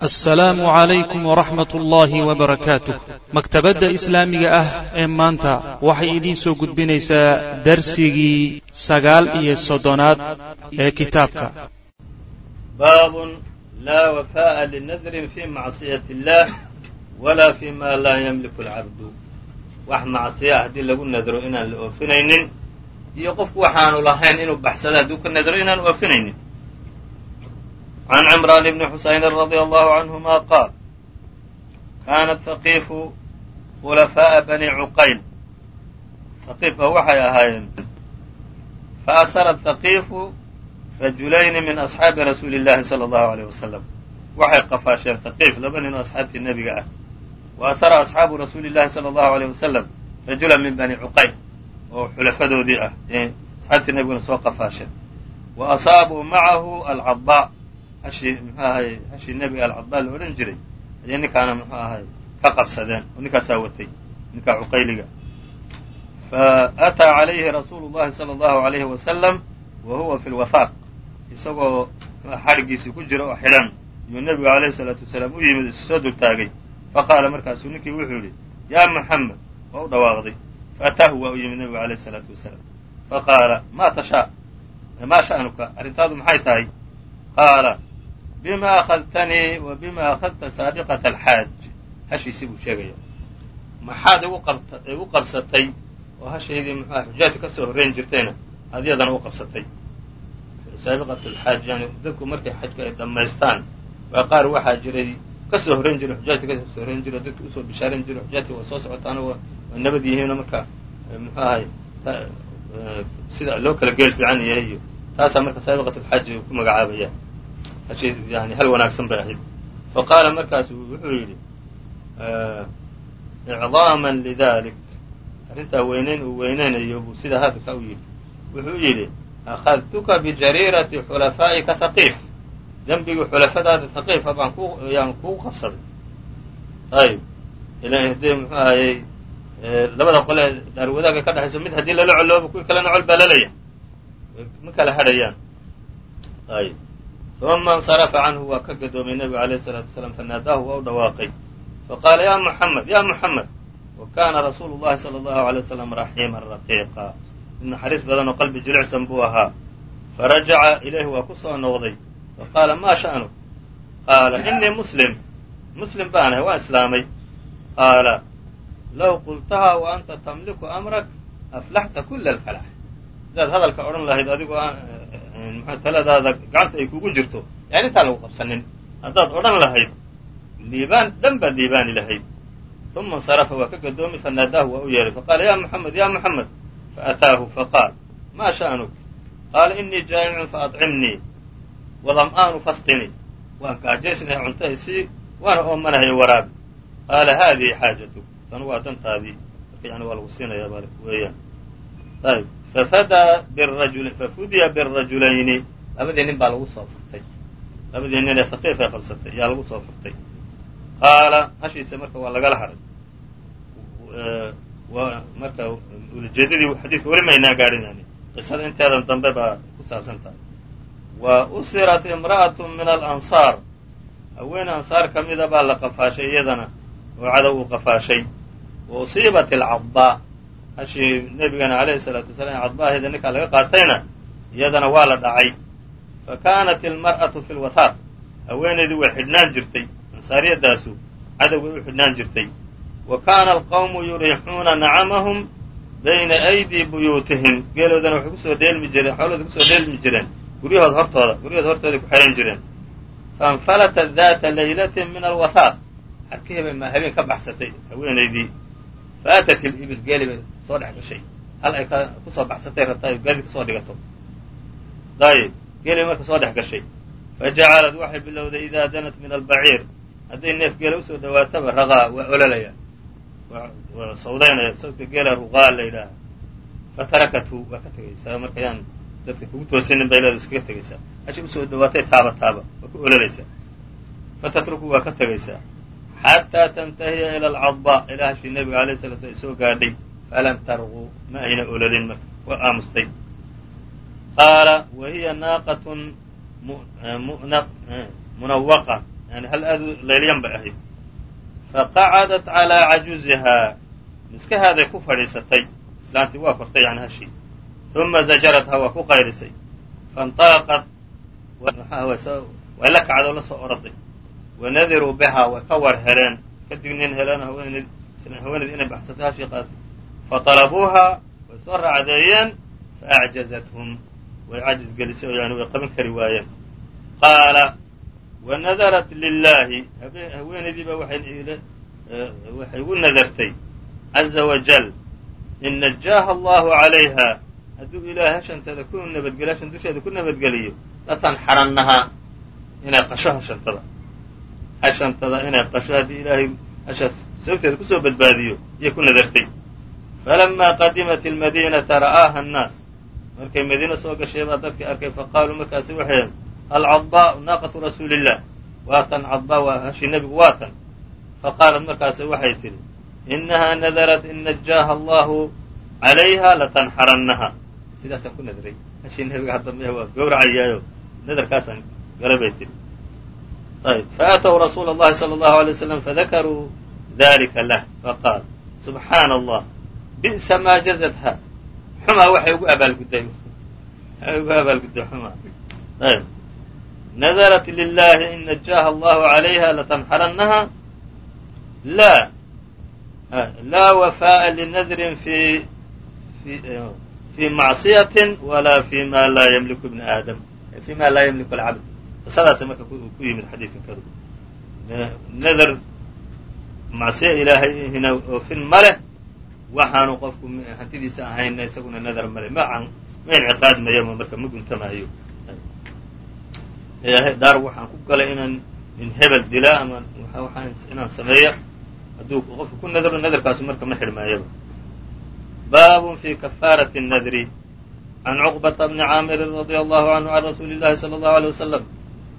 assalaamu calaykum waraxmat ullaahi wabarakaatuh maktabadda islaamiga ah ee maanta waxay idiin soo gudbinaysaa darsigii sagaal iyo soddonaad ee kitaabka. Baabun laa wafaa'a linadrin fi macsiyati illaah walaa fi ma laa yamliku alcabdu wax macsiya haddii lagu nadro inaan la oofinaynin iyo qofku waxaanu lahayn inuu baxsado hadduu ka nadro inaan oofinaynin عن عمران بن حuسaين رضي الله عنهma qاaل kاnت ثقيف khلفاء بني عqayl ثقيفka waxay ahaayeen faأsرت ثقيف rajulayni min أصxaabi rasuuli الlahi صلى الlaه عليه وسلم waxay qafaasheen ثقيف laba nin oo asxaabtii nebiga ah وأsra أصxaabu rasuuli الlahi صلى الlaه عليه وسلم rajula min bني cqayl oo xulafadoodii ah asxaabtii nebiguna soo qafaasheen وأصاabuu maعahu alcaضاء hashii muxuu ahay hashii nebiga alcadbaa la odhan jiray. Ayay ninkaana muxuu ahay ka qabsadeen oo ninkaasaa watay ninkaa cuqayliga. Fa ataa calayhi rasuulu llahi sala allahu alayhi wasalam wa huwa fi lwafaaq isagoo xadhiggiisii ku jira oo xidhan iyuu nebigu alayhi salaatu wasalaam u yimid isu soo dultaagay. Faqaala markaasuu ninkii wuxuu yidhi yaa muxamed waa u dhawaaqday. Faataahu waa u yimid nebigu alayhi salaatu wasalaam faqaala ma tashaa? Maa sha'nuka? Arrintaadu maxay tahay? Qaala bima akhadtanii wa bima akhadta saabiqata alxaaj hashiisii buu sheegaya maxaad igu qabsatay oo hashaydii muxuah xujaajka ka soo horreyn jirtayna adyadana u qabsatay saabiqat alxaaj yani dadku markay xajka ay dhammaystaan waa qaar waxaa jiray ka soo horreyn jiray xujaajka ka soo horreyn jiro dadki u soo bishaaran jiro xujaajka waa soo socotaana waa nabad yihiino marka muxuu ahay sida loo kala geel fiican yahay iyo taasaa marka saabiqat alxaaji ku magacaabaya yani hal wanaagsan bay ahayd. Faqaala markaasu wuxuu yidhi icdaaman lidalik. Arrintaa weynayn uu weynaynayo buu sidaa hadalka u yidhi. Wuxuu yidhi akhadtuka bijariirati xulafaa'ika haqiif dembigii xulafadaada haqiifa baan yaan kugu qabsaday. Ayb ila hadee muxuu ahayey labada qole dhaarwadaaga ka dhexayso mid haddii lala coloobo kuwii kalena col baa ma kala hadhayaan. Ayb uma اnsarafa canhu waa ka gadoomay nebigu alayh الsalaatu wasalaam fanaadaahu waa u dhawaaqay faqaala ya muxamed ya muxamed wa kana rasuulu llahi salى اllahu alay waslam raxiima raqiiqa mid naxariis badan oo qalbi jilicsan buu ahaa farajaca ilayhi waa ku soo noqday faqaala ma sha'nu qaala inii muslim muslim baan ahay waan islaamay qaala low qultaha wa anta tamliku amrak aflaxta kula alfalax hadaad hadalka odhan lahayd adigoo taladaada gacanta ay kugu jirto? Yani intaan lagu qabsanin. Haddaad odhan lahayd liibaan dhan baad liibaani lahayd. Uma insarafa waa ka gadoomay fanaadaahu waa u yeehay faqaala ya muxamed ya muxamed faataahu faqaal ma sha'nuk qaala inii jaa'icun faadcimnii wadam'aanu fasqinii waan gaajaysnahay cuntahaysii waana oomanahay waraabi qaala haadihi xaajatuk tan waa dantaadii. Marka yani waa lagu siinayaa weeyaan ayb fafudiya birajulayni labadii nin baa lagu soo furtay labadii nin ee haqiif ay qabsatay yaa lagu soo furtay qaala hashiisa marka waa lagala hadhay marka ulajeedadii xadiidka weli maynaa gaadhin yani qisada inteedan dambe baa ku saabsan tahay wa usirat imra'atu min alansaar haween ansaar ka mida baa la qafaashay iyadana oo cadow uu qafaashay wa usiibat alcadbaa hashii nebigana alayhi salaatu wasalaam cadbaaheeda ninkaa laga qaatayna iyadana waa la dhacay. Fa kaanat ilmar'atu fi lwathaaq haweenaydii way xidhnaan jirtay ansaariyadaasu cadowgay u xidhnaan jirtay. Wa kaana alqawmu yurixuuna nacamahum bayna aydii buyuutihim geeloodana waxay ku soo dheelmi jireen xoolooda ku soo dheelmi jireen guryahood hortooda guryahood hortooday ku xidhan jireen. Fainfalatat daata laylatin min alwathaaq xarkihii bay habeen ka baxsatay haweenaydii faatat ilibil geeli bay soo dhex gashay hal ay ku soo baxsatay rabtaa gaadi ka soo dhigato dayib geeli marka soo dhex gashay fajacalad waxay bilowday idaa danat min albaciir hadday neef geela u soo dhawaataba raqaa waa ololaya waa sawdaynaya sawdka geela ruqaa la yidhaaha fatarakathu waa ka tegaysaa marka yaan dadka kugu toosinin bay leeda iskaga tegaysaa hashi u soo dhawaatay taaba taaba waa ku ololaysaa fatatruku waa ka tegaysaa xataa tantahiya ila alcadba ilaa hashii nebiga alayh sala sla soo gaadhay falam tarqu ma ayna ololin marka waa aamustay qaala wa hiya naaqatun munawaqa yani hal aadu leelyan bay ahayd faqacadat calaa cajuzihaa miskahaaday ku fadhiisatay islaantii waa kortay yani hashii uma zajarathaa waa ku qayrisay faintalaqat way la kacdoo la soo oraday wanadiruu bihaa way ka war heleen ka dignin heleen haweeneyd inay baxsatay hashii qaatay faطalabuuhaa way soo raacdeeyeen faأcjazathum way cajiz gelisay oo yani way qaban kari waayeen qaala wanadarat lilaahi haweenaydiiba waxay igu nadartay caza wajal in najaaha allahu calayha hadduu ilaahay hashantada ku nabadgeliyo hashan dusheeda ku nabadgeliyo latanxarannahaa inay qasho hashantada hashantada inay qasho haddii ilaahay hashaas sababteeda ku soo badbaadiyo iyay ku nadartay. Falamaa qadimat almadiinata ra'aaha annaas. Markay madiine soo gashay baa dadkii arkay faqaaluu markaasi waxay alcadbaa'u naaqatu rasuuli illah waatan cadbaa waa hashii nebigu waatan faqaalat markaasi waxay tidhi inahaa nadarat in najaaha allahu calayha latanxarannaha. Sidaasaan ku nadray hashii nebiga hadda mh waa gowracayaayo nadarkaasaan gala bay tidhi ayb faأtw rasuula اllahi salى اllahu alay waslam fadakaruu dalika lah faqaal subxaana allah bi'sa maa jazatha xumaa waxay ugu abaalgudday waxay ugu abaalgudday xumaa ayb nadarat lilahi in najaaha allahu calayha latanxarannaha la laa wafaءa linadrin fi fi macصiyaةi walaa fi ma laa ymliku ibn aadam fi ma laa ymliku alcabd qisadaasa marka ku yimid xadiidkan kadu nadar macsiya ilaahay hina oofin ma leh waxaanu qofku hantidiisa ahayna isaguna nadar male ma ma inciqaadmayama marka ma guntamaayo daar waxaan ku galay inaan in hebel dilaa ama inaan sameeya hadduu qofku ku nadro nadarkaasu marka ma xidhmaayaba baabun fi kafaaraةi الnadri can cuqbata bni caamirin radia allahu canhu can rasuuli اllahi salى اllahu alيه wasalam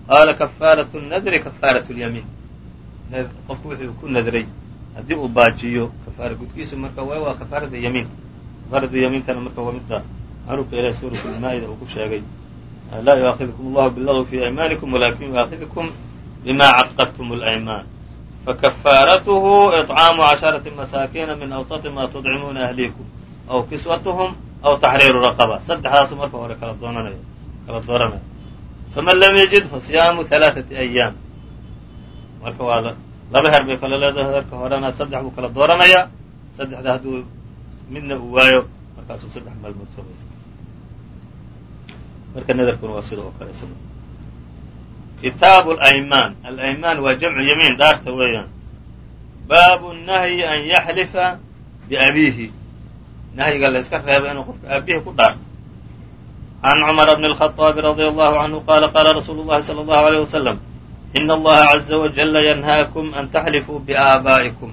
qaala kafaaraة الnadri kafaaraة اlyamiin qofku wuxuu ku nadray haddii uu baajiyo kafaara gudkiisu marka w waa kafaarada yamiin kafaarada yamiintana marka waa midda macruufka ilahi suurat lmaa'ida uu ku sheegay laa yuaakhidkum allahu bilagwi fi aymaanikum walakin yuaakhidkum bima caqadtum اlaymaan fakafaaratuhu iطcaamu casharati masaakiina min awsati ma tudcimuuna ahliikum aw kiswatuhum aw taxriiru raqaba saddexdaasu marka hore kala doonanayo kala dooranaya faman lam yajid fasiyaamu halaaثati ayaam marka waa laba her bay kala leedahay herka horena saddex buu kala dooranayaa saddexda hadduu midna uu waayo markaasuu saddex maalmood soomay marka nadarkuna waa sida kale isaga kitaabu alaymaan alaymaan waa jamcu yamiin dhaarta weeyaan baabu nahyi an yaxlifa biabiihi nahyiga la yska reebay inuu qofka aabihii ku dhaarto can cumara bni الخaطaabi radي allahu canhu qaala qaala rasuulu اllahi salى اllahu عalيه wasalam ina allaha caza wajala yanhaakum an taxlifuu biaabaa'ikum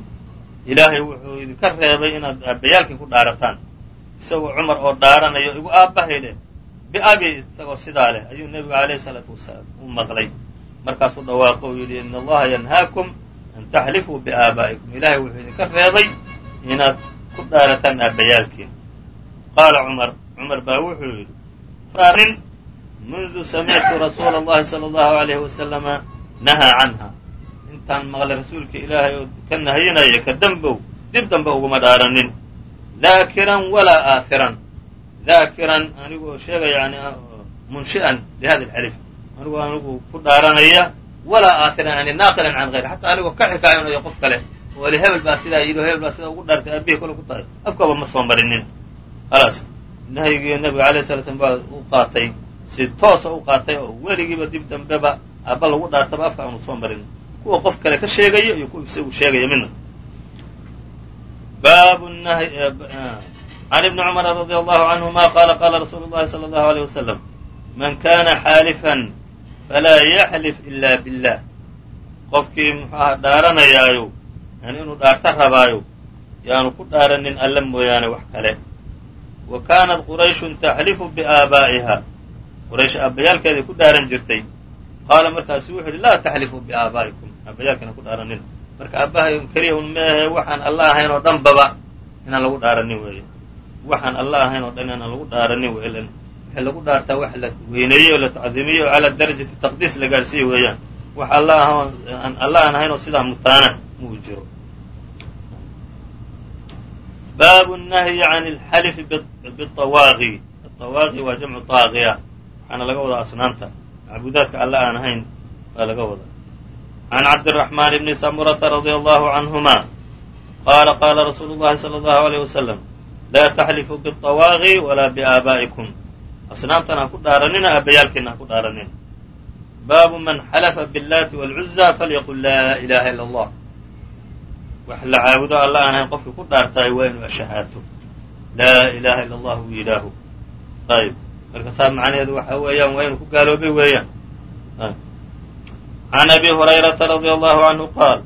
ilaahay wuxuu idinka reebay inaad aabbayaalkii ku dhaarataan isagoo cumar oo dhaaranayo igu aabbahay leh biabi isagoo sidaa leh ayuu nebigu alayh salaatu wasalaam u maqlay markaasuu dhawaaqo uu yidhi ina allaha yanhaakum an taxlifuu biaabaa'ikum ilaahay wuxuu idinka reebay inaad ku dhaarataan aabbayaalkiin qaala cumar cumar baa wuxuu yidhi nin mundu samictu rasuula اllahi salى اllahu alayhi wasalama nahaa canha intaan maqlay rasuulka ilaahay oo ka nahayinaya ka dembow dib dambe uguma dhaaranin daakiran walaa aahiran daakiran anigoo sheegaya yani munshi'an lihada alxalif anigoo anigu ku dhaaranaya walaa aahiran yani naaqilan can hayr xataa anigoo ka xikaayanayo qof kale oo li hebel baa sidaa yidhi o hebel baa sidaa ugu dhaartay aabihii kole ku tahay afkaba ma soo marinin khalaas nahyigii nabiga alayh sala slam baa u qaatay. Si toosa u qaatay oo weligiiba dib dambeba aaba lagu dhaartaba afka aanu soo marin. Kuwa qof kale ka sheegayo iyo kuwa isagu sheegaya midna nahy can ibni cumara radi allahu canhuma qaala qaala rasuulu llahi sala allahu aleyh wasalam man kana xaalifan falaa yaxlif ila billah. Qofkii muxuaha dhaaranayaayo yani inuu dhaarta rabaayo yaanu ku dhaaranin alle mooyaane wax kale wa kaanat qurayshun taxlifu biaabaa'iha quraysh aabbayaalkeeday ku dhaaran jirtay qaala markaasu wuxuu yidhi laa taxlifuu biaabaa'ikum aabbayaalkana ku dhaaranin marka aabbahay keliya un meahe waxaan alla ahayn oo dhanbaba inaan lagu dhaaranin weeye waxaan alla ahayn oo dhan inaan lagu dhaaranin wey waxay lagu dhaartaa wax la weyneeyey oo la tacdiimiyey oo calaa darajati taqdiis la gaadhsiiye weeyaan wax alla aan alla aan ahayn oo sidaa mutaana muu jiro baabu الnahyi can اlxalifi bالطawaaqi aلطawaaqi waa jamcu طaaqiya waxaana laga wadaa asnaamta macbuudaadka alla aan ahayn baa laga wadaa can cabdالرaحman bni samurata radي allahu canهuma qaala qaala rasuulu الlahi salى الlahu عalيه waslم laa taxlifuu bالطawaaqi walaa biaabaa'ikum asnaamtan ha ku dhaaranina aabayaalkiina ha ku dhaaranina baabu man xalafa biاllaati wاlcuza falyaqul laa ilaha ilا اllah wax la caabudo alla aan ahayn qofkii ku dhaartaay waa inuu ashahaato laa ilaha ila allah uu yidhaaho. Ayb marka saa macnaheedu waxa weeyaan waa inuu ku gaaloobay weeyaan. Can abi hurayrata radia allahu canhu qaal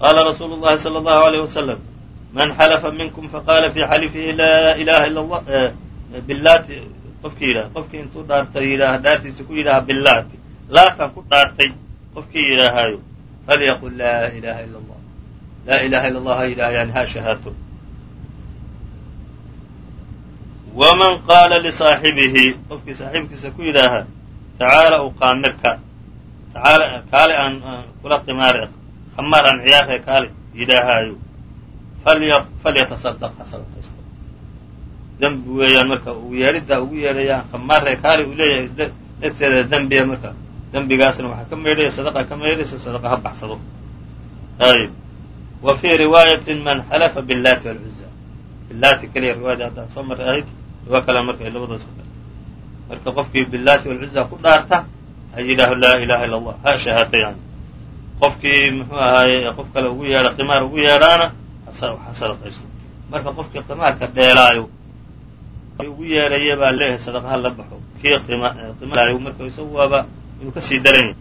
qaala rasuulu llahi salى allahu alayh wasalam man xalafa minkum faqaala fii xalifihi laa ilaha ila allah billaati qofkii yidhaha qofkii intuu dhaartay yidhaaha dhaartiisa ku yidhaaha billaati laataan ku dhaartay qofkii yidhaahaayo falyaqul laa ilaha ila allah laa ilaha illa allah ha yidhaha yani ha shahaato waman qaala lisaaxibihi qofkii saaxiibkiisa ku yidhaaha tacaala u qaamirka tacaala kaale aan kula qimaare khamaar aan ciyaarhe kaale yidhaahaayo falyatasadaq ha sadaqaysto dembi weeyaan marka uu yeedhiddaa ugu yeedhayaan khamaarhe kaale uu leeyahay darteeda dembiya marka dembigaasna waxaa ka maydhaya sadaqa ka maydhaysa sadaqa ha baxsado ayb wa fii riwaayatin man xalafa billaati walcuza billaati keliya riwaayadii haddaan soo marray ahayd riwaa kale marka ay labadaas ku dartay marka qofkii billaati walcuza ku dhaarta ha yidhaaho laa ilaha illa allah ha shahaata yani qofkii muxuu ahaaye qof kale ugu yeedha qimaar ugu yeedhaana ha sadaqaysto marka qofkii qimaarka dheelaayo ugu yeedhaya baa leeyahay sadaqa ha la baxo. Kii qimaaraayo marka isagu waaba inuu ka sii daran yahay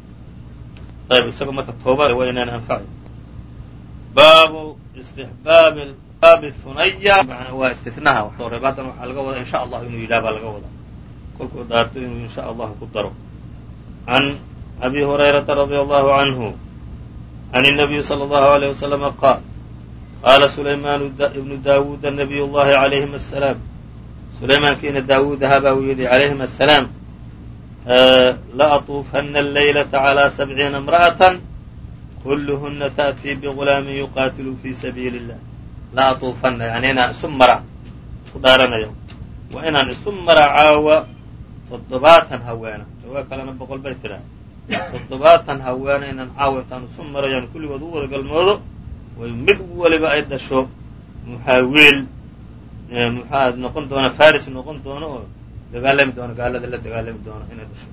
baabu istixbaabi baabi hunaya waa istinaha reebaadan waxaa laga wadaa in sha allah inuu yidhaha baa laga wadaa kolkuu dhaarto inuu in sha allahu ku daro can abi hurayrata radia allahu canhu can الnabiyi salى اllahu عalيه waslama qaal qaala sulaymaan ibnu daawuud nabiy llahi عalayhim asalaam sulaymaankiina daawuud ahaa baa uu yidhi calayhim asalaam laأطuufana اlaylata عalى sabciina imra'aة kulluhuna ta'tii bigulaamin yuqaatilu fii sabiili اllah la atuufanna yani inaan isu mara ku dhaaranaya waa inaan isu mara caawa toddobaatan haweena riwaa kalena boqol bay tidhaha toddobaatan haweena inaan caawa intaan isu marayaan kulligood u wada galmoodo way mid waliba ay dhasho muxaa wiil muxaa noqon doona faris noqon doono oo dagaalami doono gaalada la dagaalami doono inay dhasho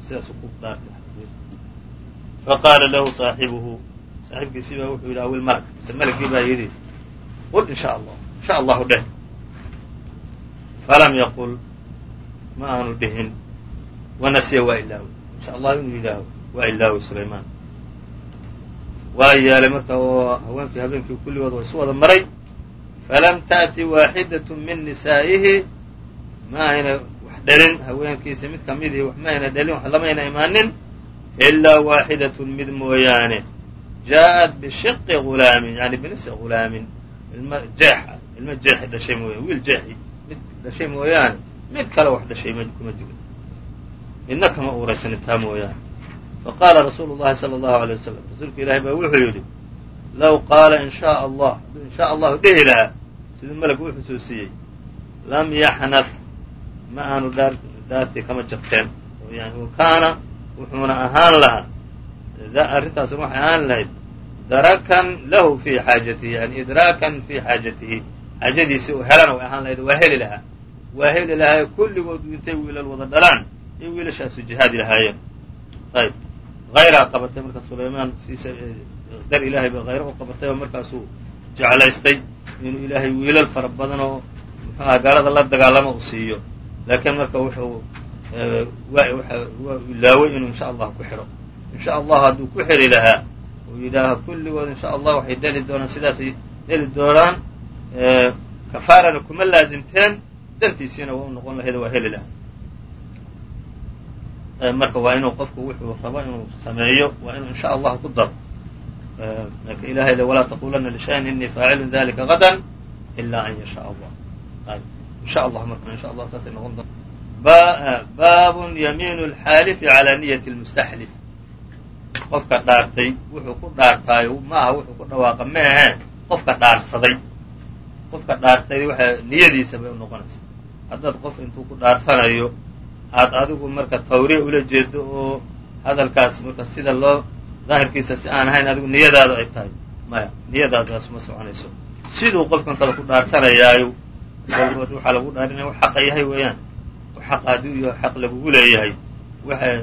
saaxiibkiisii baa wuxuu yidhi awil malg mise malgii baa yidhi qul in sha allah. In sha allahu dheh. Falam yaqul ma aanu dhihin. Wanasiya waa ilaawi in sha allah inuu yidhaaho waa ilaawi sulaymaan. Waa yeelay marka oo haweenkii habeenkii kulligood waa isu wada maray falam ta'ti waaxidaة min nisaa'ihi. Ma ayna wax dhalin haweenkiisa mid kamidii wax ma ayna dhalin wax lamayna imaanin ilaa waaxidaة mid mooyaane jaaءat bishiqi gulaamin yani binisi gulaamin ilma jeexa ilma jeexi dhashay mooyaane wiil jeexi mid dhashay mooyaane mid kale wax dhashay kuma jirin midna kama uuraysanin taa mooyaane faqaala rasuulu llahi sala allahu alay wasalam rasuulka ilaahay baa wuxuu yidhi low qaala in shaa allah hadduu in shaa allahu dhihi lahaa siduu melegu u xusuusiyey lam yaxnaf ma aanu dhaartii kama jabteen wakaana wuxuuna ahaan lahaa arrintaasuna waxay ahaan lahayd. Darakan lahu fii xaajatihi yani idraakan fii xaajatihi. Xaajadiisii u helana way ahaan lahayd waa heli lahaa. Waa heli lahaa kulligood intay wiilal wada dhalaan iyo wiilashaasu jihaadi lahaayeen. Ayb. Hayraa qabatay marka sulaymaan dar ilaahay ba hayra u qabatay oo markaasuu jeclaystay inuu ilaahay wiilal fara badan oo muxuaha gaalada la dagaalamo u siiyo. Laakiin marka wuxuu ilaaway inuu insha allah ku xidho insha allah hadduu ku xidhi lahaa. Uu yidhaaho kulligood insha allah waxay dheli doonaan sidaasay dheli doonaan kafaarana kuma laazimteen. Dantiisiina waa u noqon lahayd waa heli lahaa. Marka waa inuu qofku wuxuu rabo inuu sameeyo waa inuu insha allah ku daro laakin ilahay le walaa taqulana lishayin inii faacilun dalika gadan ila an yashaa allah. Insha allah marka insha allah saasay noqon doonta baabun yamiinu alxaalifi calaa niyati lmustaxlif qofka dhaartay wuxuu ku dhaartaayo ma aha wuxuu ku dhawaaqa ma ahee qofka dhaarsaday. Qofka dhaartay waxa niyadiisa bay u noqonaysaa. Haddaad qof intuu ku dhaarsanayo aad adigu marka tawriya ula jeedo oo hadalkaas marka sida loo daahirkiisa si aan ahayn adigu niyadaadu ay tahay. Maya niyadaadaas ma soconayso. Siduu qofkan kale ku dhaarsanayaayo waxaa lagu dhaarinaya wax xaqa yahay weeyaan. Xaq hadduu iyo xaq lagugu leeyahay. Waxay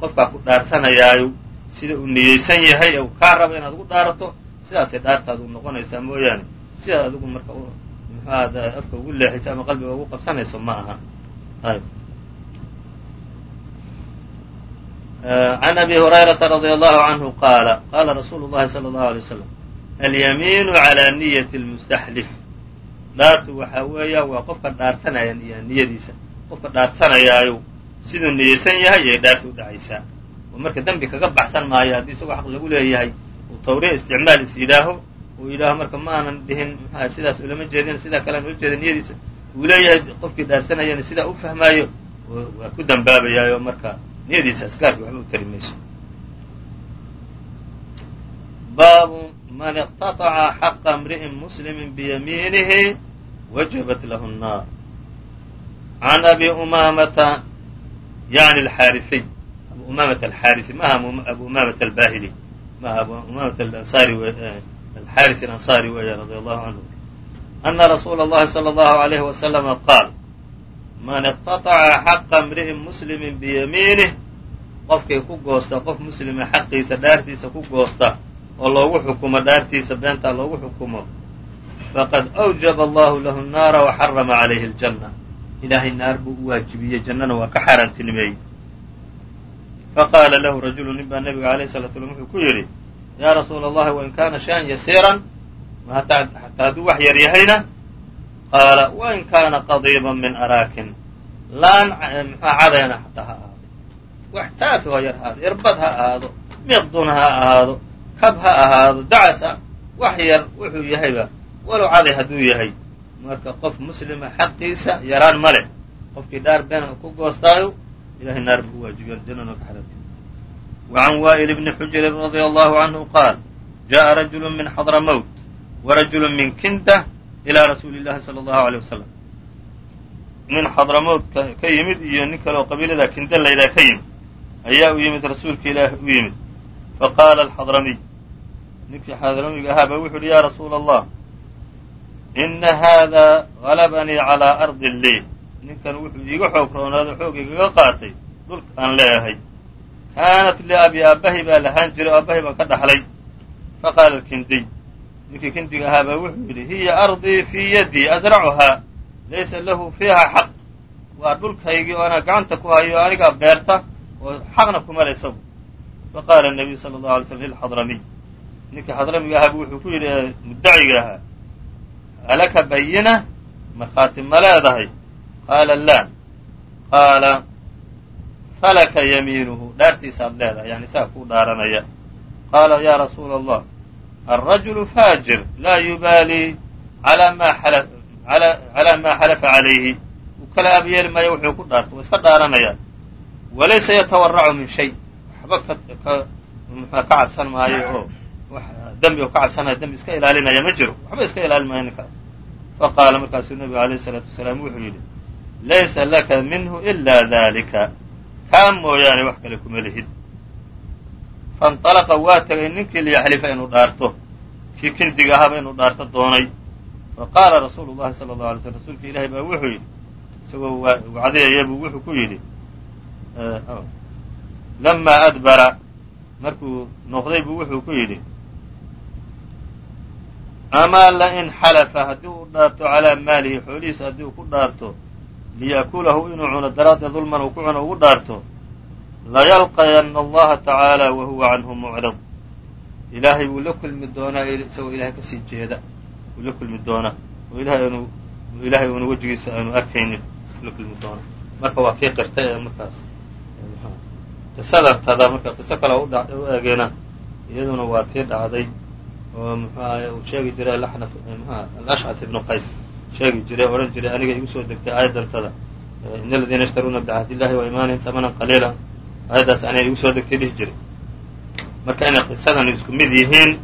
qofkaa ku dhaarsanayaayo sida uu niyeysan yahay ee uu kaa rabo inaad ugu dhaarato sidaasay dhaartaadu noqonaysaa mooyaane sidaad adigu marka muxuaad afka ugu leexayso ama qalbiga ugu qabsanayso ma aha ayb عن أbي هريرة رضي الله عنه qاaل qاla رsuل الlahi صلى الله عليه وسلم اليمين عlى نyة المستحلف dhaartu waxa weeya waa qofka dhaarsanaya niyadiisa qofka dhaarsanayaayo siduu niyeysan yahay yay dhaarta u dhacaysaa oo marka dembi kaga baxsan maayo haddii isagoo xaq lagu leeyahay uu tawriya isticmaal is yidhaaho uu yidhaaho marka ma aanan dhihin mxua sidaas ulama jeedin sidaa kalean ula jeeda niyadiisa uu leeyahay qofkii dhaarsanayana sidaa u fahmaayo waa ku dembaabayaayo marka niyadiisa asgaarki waxba u tari mayso baabu man iqtaطca xaqa امri'in muslimi biyamiinihi wajabat lahu الnaar can abi umamata yani alxaariثiy abu umamata alxaariثi maha abu umamata albahili maha abu umamata ansari alxaariث alanصari weeye radi allahu canhu ana rasuula اllahi salى اllahu عalayh waslama qaal man iqtaطca xaqa imri'in muslimi biyamiinih qofkay ku goosta qof muslima xaqiisa dhaartiisa ku goosta oo loogu xukumo dhaartiisa beentaa loogu xukumo faqad أwjaba allahu lahu الnaara waxarama calayhi اljanna ilaahay naar buu u waajibiyey jannana waa ka xaaraantinimeeyey faqaala lahu rajulu nin baa nabiga alayh الslat slam wuxuu ku yidhi yaa rasuula allahi wain kaana shay-an yasiiran hataa hadduu wax yar yahayna qaala wain kaana qadiiban min araakin laan mxua cadayna xataa ha ahaado wax taafi oo yar ha aado irbad ha ahaado miqdun ha ahaado kab ha ahaado dacas ha wax yar wuxuu yahayba walow caday hadduu yahay marka qof muslima xaqiisa yaraan ma leh qofkii dhaar beena ku goostaayo ilahay naar buu u waajibiyo jannana ka xaraamti وعn wa'il bni xujrin radي allahu canhu qaal jaءa rajulu min xadramowt warajulu min kinda ilى rasuuli اllahi salى اllahu عalيه wasalam nin xadramowt ka yimid iyo nin kale oo qabiilada kinda laydaa ka yimid ayaa u yimid rasuulka ilaahi u yimid faqaala alxadramiy ninkii xadramiga ahaa baa wuxu uhi ya rasuula allah ina hada galabanii calىa ardi lii ninkan wuxuu iiga xoog roonaado xoog igaga qaatay. Dhulka aan leeyahay. Kaanat liabi aabbahay baa lahaan jiray o aabbahay baan ka dhaxlay. Faqaala alkindiy ninkii kindiga ahaa baa wuxuu yidhi hiya ardii fii yadii asracuhaa laysa lahu fiiha xaq. Waa dhulkaygii oo anaa gacanta ku hayo anigaa beerta oo xaqna kuma le isagu faqaala nabiyu sala allahu alay slm lilxadramiy ninkii xadramiga ahaaba wuxuu ku yidhi muddaciga ahaa alaka bayina markhaati ma leedahay qaala laa qaala falaka yamiinuhu dhaartiisaad leedahay yani saa kuu dhaaranaya qaala yaa rasuula allah alrajulu faajir laa yubaalii calaa maa xalafa calayhi uu kala abyeeli maayo wuxuu ku dhaarto waa iska dhaaranaya walaysa yatawaracu min shay waxba ka cabsan maayo oo dembi oo ka cabsanaya dembi iska ilaalinaya ma jiro waxba iska ilaalin maayo ninkaas faqaala markaasuu nebigu alayh isalaatu wasalaam wuxuu yidhi laysa laka minhu ila dalika kaa mooyaane wax kale kuma lihid faاnطalaqa waa tegay ninkii liyaxlifa inuu dhaarto kii kindiga ahaaba inuu dhaarto doonay faqaala rasuulu llahi sala اllahu alay slm rasuulka ilaahi baa wuxuu yidhi isagoo wacdiyaya buu wuxuu ku yidhi lamaa adbara markuu noqday buu wuxuu ku yidhi amaa lain xalafa haddii uu dhaarto calaa maalihi xoolihiisa haddii uu ku dhaarto liya'kulahu inuu cuno daraaddeed dulman uu ku cuno ugu dhaarto layalqayanna allaha tacaala wa huwa canhu mucrid ilaahay wuu la kulmi doonaa isagoo ilahay ka sii jeeda wuu la kulmi doonaa. Oo ilahay aanu ilahay uuna wejigiisa aanu arkaynin la kulmi doona marka waa kii qirtay ee markaas qisadantada marka qiso kale u eegeena iyaduna waa tii dhacday oo muxuu ahay uu sheegi jiray alashcas ibnu qays sheegi jiray odhan jiray aniga igu soo degtay aayaddantada in aladiina yashtaruuna bicahd illahi wa imaanihim tamanan qaliila aayaddaas aniga igu soo degtay dhihi jiray. Marka inay qisadan isku mid yihiin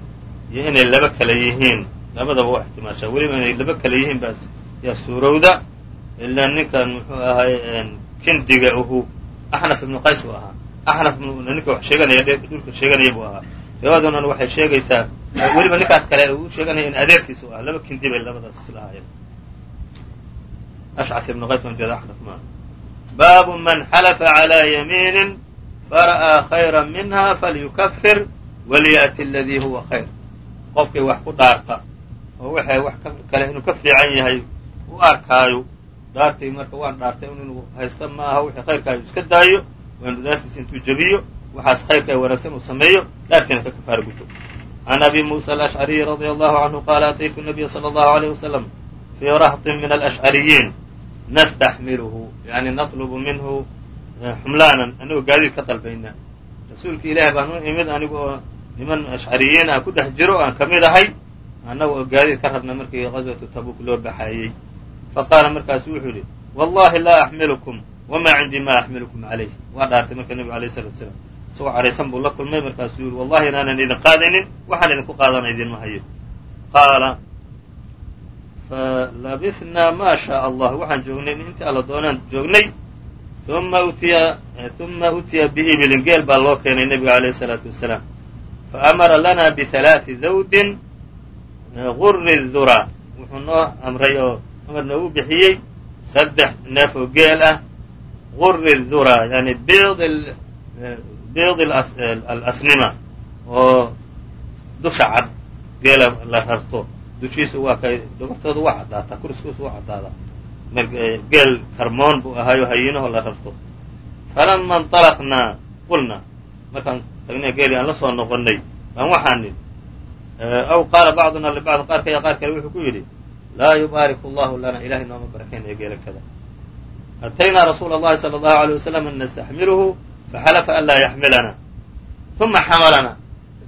iyo inay laba kale yihiin labadaba waa ixtimaashaa weliba inay laba kale yihiin baa yaa suurowda ilaa ninkan muxuu ahay kindiga uhu axnaf ibnu qays buu ahaa. Axnaf ninka wax sheeganaya dhulka sheeganaya buu ahaa. Riwaayadunan waxay sheegaysaa weliba ninkaas kale uu sheeganaya in adeerkiisa u ahaa. Laba kindi bay labadaas isla ahaayeen ashcaf ibnu qays baan jeeda axnaf maa baabu man xalafa calaa yamiinin fara'aa khayra minha falyukafir waliya'ti aladii huwa khayr qofkii wax ku dhaarta oo waxay wax kale inuu ka fiican yahay u arkaayo dhaartii marka waan dhaartay inuu haysta ma aha wixii khayrkaayo iska daayo waa inu dhaartiisa intuu jebiyo waxaas khayrka ee wanaagsan uu sameeyo dhaartiina ka kafaara guto can abi muusa alashcariyi radia allahu canhu qaala ataytu nabiya sala allahu alayh wasalam fii rahtin min alashcariyiin nastaxmiluhu yani natlubu minhu xumlaanan anigoo gaadiid ka dalbayna rasuulki ilaahi baan u imid anigu oo niman ashcariyiin ah ku dhex jiro aan ka mid ahay annaga oo gaadiid ka rabna markii qaswatu tabuk loo baxaayey faqaala markaasu wuxuu yidhi wallahi laa axmilukum wamaa cindii ma axmilukum calayh waa dhaartay marka nebigu alayh salatu salaam isagoo cadhaysan buu la kulmay markaasuu yihi wallahi inaanan idin qaadaynin waxaan idinku qaadana idinma qaala falabithnaa maa shaaa allah waxaan joognay intii alla doonaan joognay uma utiya uma utiya biibilin geel baa loo keenay nebiga alayh salaatu wasalaam faamara lana bihalaaثi dawdin guri dhura wuxuu noo amray oo amar noogu bixiyey saddex neef oo geel ah guri dhura yani biid alasnima oo dusha cad geela la rarto dushiisa waa kay dhogortooda waa caddaataa kuriskiisu waa caddaadaa geel karmoon buu ahaayo hayinahoo la rarto falama inطalaqnaa qulna markaan tagnay geelii aan la soo noqonnay baan waxaan nidhi aw qaala bacduna libacd qaar kaya qaar kale wuxuu ku yidhi laa yubaariku allahu lana ilahay nooma barakaynaya geela kada ataynaa rasuula اllahi salى اllahu alيه wasalam an nastaxmiluhu faxalafa an laa yaxmilana uma xamalana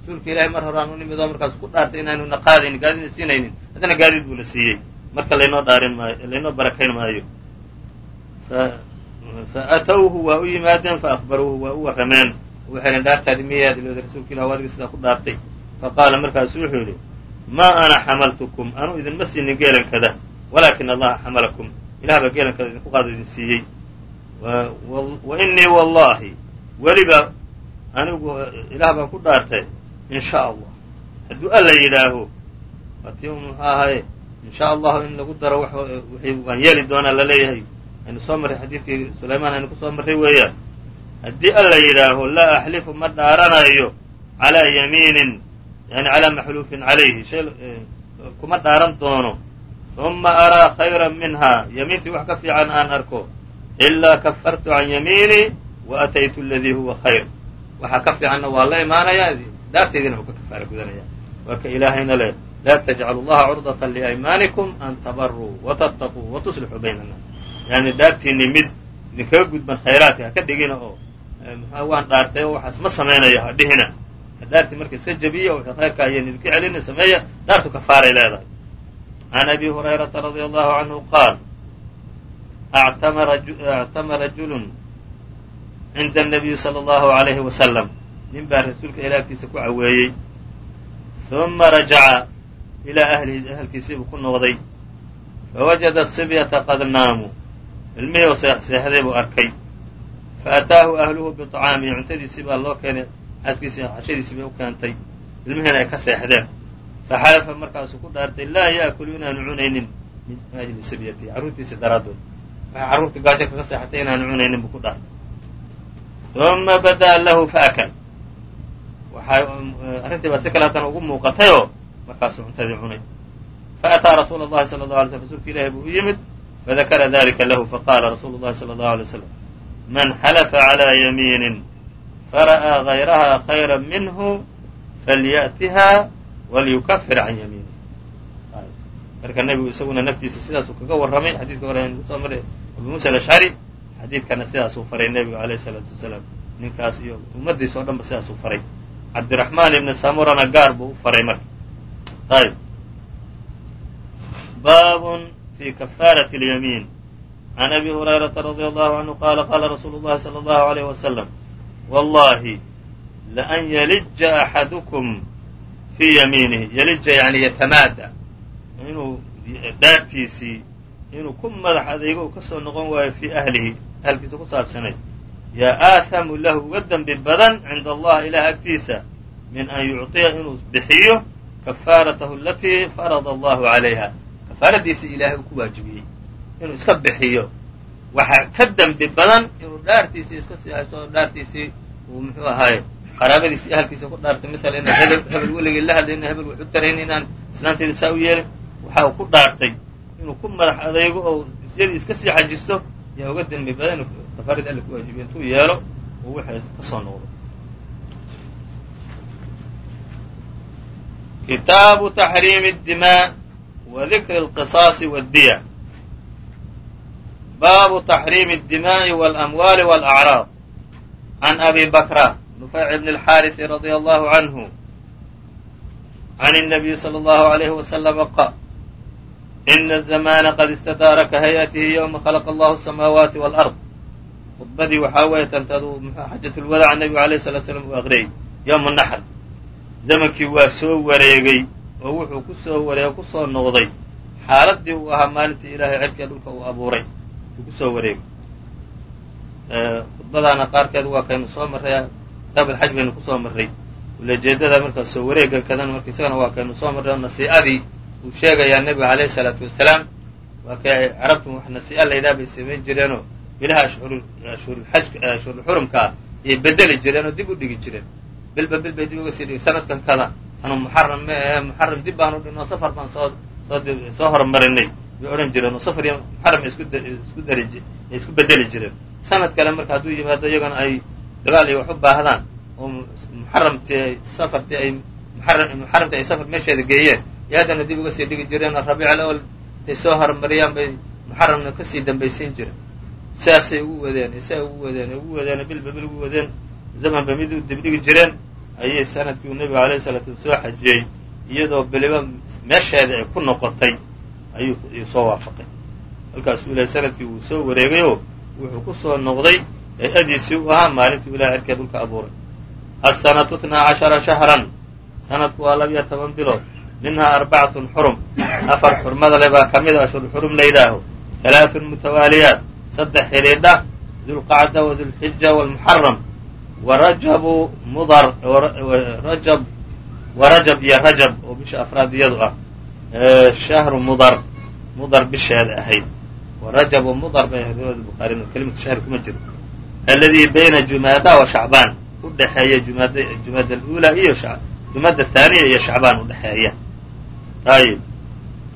rasuulka ilahay mar hore aan nimid oo markaas ku dhaartay inaanuna qaadaynin gaadidna siinaynin haddana gaadiid buuna siiyey. Marka laynoo dhaarin maayo laynoo barakayn maayo. Faatowhu waa u yimaadeen faakbaruuhu waa u warrameen. Waxay dhen dhaartaadi miyaad ilooda rasuulka ilah adiga sidaa ku dhaartay. Faqaala markaasu wuxuu yidhi maa ana xamaltukum anuu idinma siinin geelankada walaakin allaha xamalakum. Ilah baa geelankada idinku qaado idin siiyey. Wa inii wallahi weliba anigu ilaah baan ku dhaartay in sha allah hadduu alla yidhaaho waati muxuu ahaye in sha allahu in lagu daro waan yeeli doonaa la leeyahay aynu soo marray xadiidkii sulaymaan aynu ku soo marray weeyaan. Haddii alla yidhaaho laa axlifu ma dhaaranayo calaa yamiinin yani calaa maxluufin calayhi shay kuma dhaaran doono. Uma araa khayra minha yamiintii wax ka fiican aan arko ilaa kafartu can yamiinii wa ataytu aladii huwa khayr. Waxaa ka fiicanna waa la imaanayaa daarteediina uu ka kafaara gudanaya waa ka ilaahayna leh laa tajcalu llaha curdata liaymaanikum an tabaruu watattaquu watuslixuu bayna annaas yani dhaartiinii mid idinkaga gudban khayraadka ha ka dhigina oo waan dhaartay oo waxaas ma samaynayo ha dhihina dhaartii marka iska jebiya wixii khayrka ayaan idinka celina sameeya dhaartu kafaaray leedahay can abi hurayrata radia allahu canhu qaal actama rajulun cinda الnabiyi salى اllahu عalayhi wasalam nin baa rasuulka ila agtiisa ku caweeyey. Uma rajaca ilaa ahlihi ahalkiisii buu ku noqday. Fawajada sibyata qad naamu. Ilmihii oo seexday buu arkay. Faataahu ahluhu biطcaamihi cuntadiisii baa loo keenay xaaskiisii cashadiisii bay u keentay. Ilmihiina ay ka seexdeen. Faxalafa markaasuu ku dhaartay laa yaakulu inaanu cunaynin min ajli sibyatihi carruurtiisii daraaddood. Waxay carruurta gaajo kaga seexatay inaanu cunaynin buu ku dhaartay. Uma bada'a lahu faakal waxaa arrintii baa si kale haddana ugu muuqatayoo markaasuu cuntadii cunay faataa rasuula اllahi sala اlه alay slm rsulka ilahi buu u yimid fadakara dalika lahu faqala rasuulu اllahi salى اllahu alay slam man xalafa calى yamiinin fara'aa غayraha khayra minhu falyأtiha walyukafir can yamiinih marka nebigu isaguna naftiisa sidaasuu kaga warramay xadiidka hore aynu kusoo maray abu muusa alashcari xadiidkana sidaasuu faray nebigu alayh الsalaatu wasalaam ninkaas iyo ummaddiisa o dhan ba sidaasuu faray cabdiraxmaan ibni samurana gaar buu u faray marka ayb baabun fii kafaarati اlyamiin can abi hurayrata radia allahu canhu qaala qaala rasuulu llahi salى allahu alayh wasalam wallahi laan yalija axadukum fii yamiinihi yalija yani yatamaada inuu dhaartiisii inuu ku madax adeego u ka soo noqon waayo fii ahlihi ahlkiisa ku saabsanay yaa aathamu lahu uga dembi badan cinda allah ilaah agtiisa min an yucطiya inuu bixiyo kafaaratahu alatii farada allahu calayha kafaaradiisii ilaahay uu ku waajibiyey inuu iska bixiyo waxaa ka dembi badan inuu dhaartiisii iska sii haysto dhaartiisii uu muxuu ahaaye qaraabadiisii ahalkiisa ku dhaartay maala inaan hebel hebel weligay la hadlay inaan hebel waxu tarayn inaan islaantayda saa u yeelin waxa uu ku dhaartay inuu ku madax adaygo oo isyadii iska sii xajisto yaa uga dembi badan inuu kafaaradii alla ku waajibiyo intuu yeelo uu wixii ka soo noqdo kitaabu taxriimi الdimaa wa dikri اlqisaasi wاddiya baabu taxriimi الdimaaءi wاlamwaali wاlأcraad can abi bakra nufayc bn اlxaariثi radي allahu canhu can الnabiyi slى اllahu عalayh waslama qaal ina الzamaana qad istadaara ka hay-atihi ywma khalaqa allahu الsamaawaati wاlأrض khudbadii waxaa weeye tantadu xajatulwadaaca nebigu alayh salatu slam uu aqriyey yowma naxr zamankii waa soo wareegay oo wuxuu ku soo wareeg ku soo noqday. Xaaladii uu ahaa maalintii ilaahay cerkiya dhulka uu abuuray uu ku soo wareegay. Khudbadaana qaarkeed waa kaynu soo marray kitaab alxaj baynu ku soo marray. Ulajeedada markaa soo wareega kadan marka isagana waa kaynu soo marray oo nasii'adii uu sheegayaa nebiga alayhi salaatu wasalaam. Waa kay carabtu wax nasii'a la yidhaha bay samayn jireenoo bilaha ashhurulxurumka ah ayay bedeli jireen oo dib u dhigi jireen bilba bil bay dib uga sii dhigi sanadkan kada tanu muxaram ma ahe muxaram dib baanu dhinoo safar baan soo soo horumarinay bay odhan jireen oo safar iyo muxaram isku dari ay isku bedeli jireen sanad kale marka hadduu yimaado iyagana ay dagaal iyo wax u baahdaan. Oo muxaramtii safartii ay muxaramtii ay safar meesheeda geeyeen. Iyo dib uga sii dhigi jireen oo rabiic alawal ay soo horumariyaan bay muxaramna ka sii dambaysiin jireen sidaasay ugu wadeen saa ugu wadeen ugu wadeen bilba bil ugu wadeen zamanba mid dibdhigi jireen ayay sannadkii uu nebigu alayh salatu slam soo xajiyey iyadoo beliba meesheeda ay ku noqotay ayuu soo waafaqay. Halkaasuu ilahay sannadkii uu soo wareegayoo wuxuu ku soo noqday hay'adiisii u ahaa maalintii ilahay cerkee dhulka abuuray. Asanatu itnaa cashara shahran sanadku waa labiyo toban bilood minhaa arbacatun xurum afar xurmada le baa ka mid a ashhur xurum la yidhaaho halaaثun mutawaaliyaat saddex xidhiidha dulqacda wadulxija wاlmuxaram warajabu mudar rajab warajab iyo rajab oo bisha afraad iyadu ah shahru mudar mudar bisheeda ahayd. Warajabu mudar bay ahayd riwaayat bukhaari kelimatu shahri kuma jiro. Aladii bayna jumaada wa shacbaan u dhexeeya jumaada jumaada iyo jumaada athaaniya iyo shacbaan udhexeeya ayib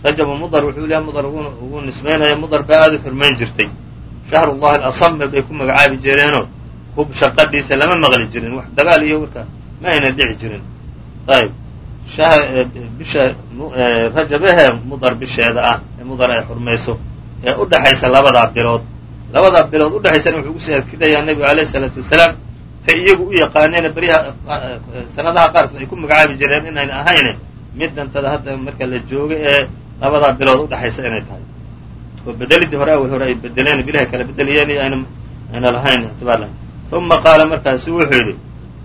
rajabu mudar wuxuu leeyahay mudar ugu nisbaynaya mudar baa aada u xurmayn jirtay shahru llahi alasame bay ku magacaabi jireenoo hub shaqadhiisa lama maqli jirin. Wax dagaal iyo warkaa ma ayna dhici jirin. Ayib. Bisha rajabehe mudar bisheeda ah ee mudar ay xurmayso ee u dhexaysa labadaa bilood. Labadaa bilood udhexaysana wuxuu ugusii adkidayaa nebigu alayh isalaatu wasalaam ta iyagu u yaqaaneena beryaha sanadaha qaarkood ay ku magacaabi jireen inayna ahayne mid dantada hadda marka la joogo ee labadaa bilood udhexaysa inay tahay oo bedelidii hore awal hore ay bedeleen bilahay kala bedeliyeen iyo ayna lahayn ictibaar lahayn uma qaala markaasu wuxuu yidhi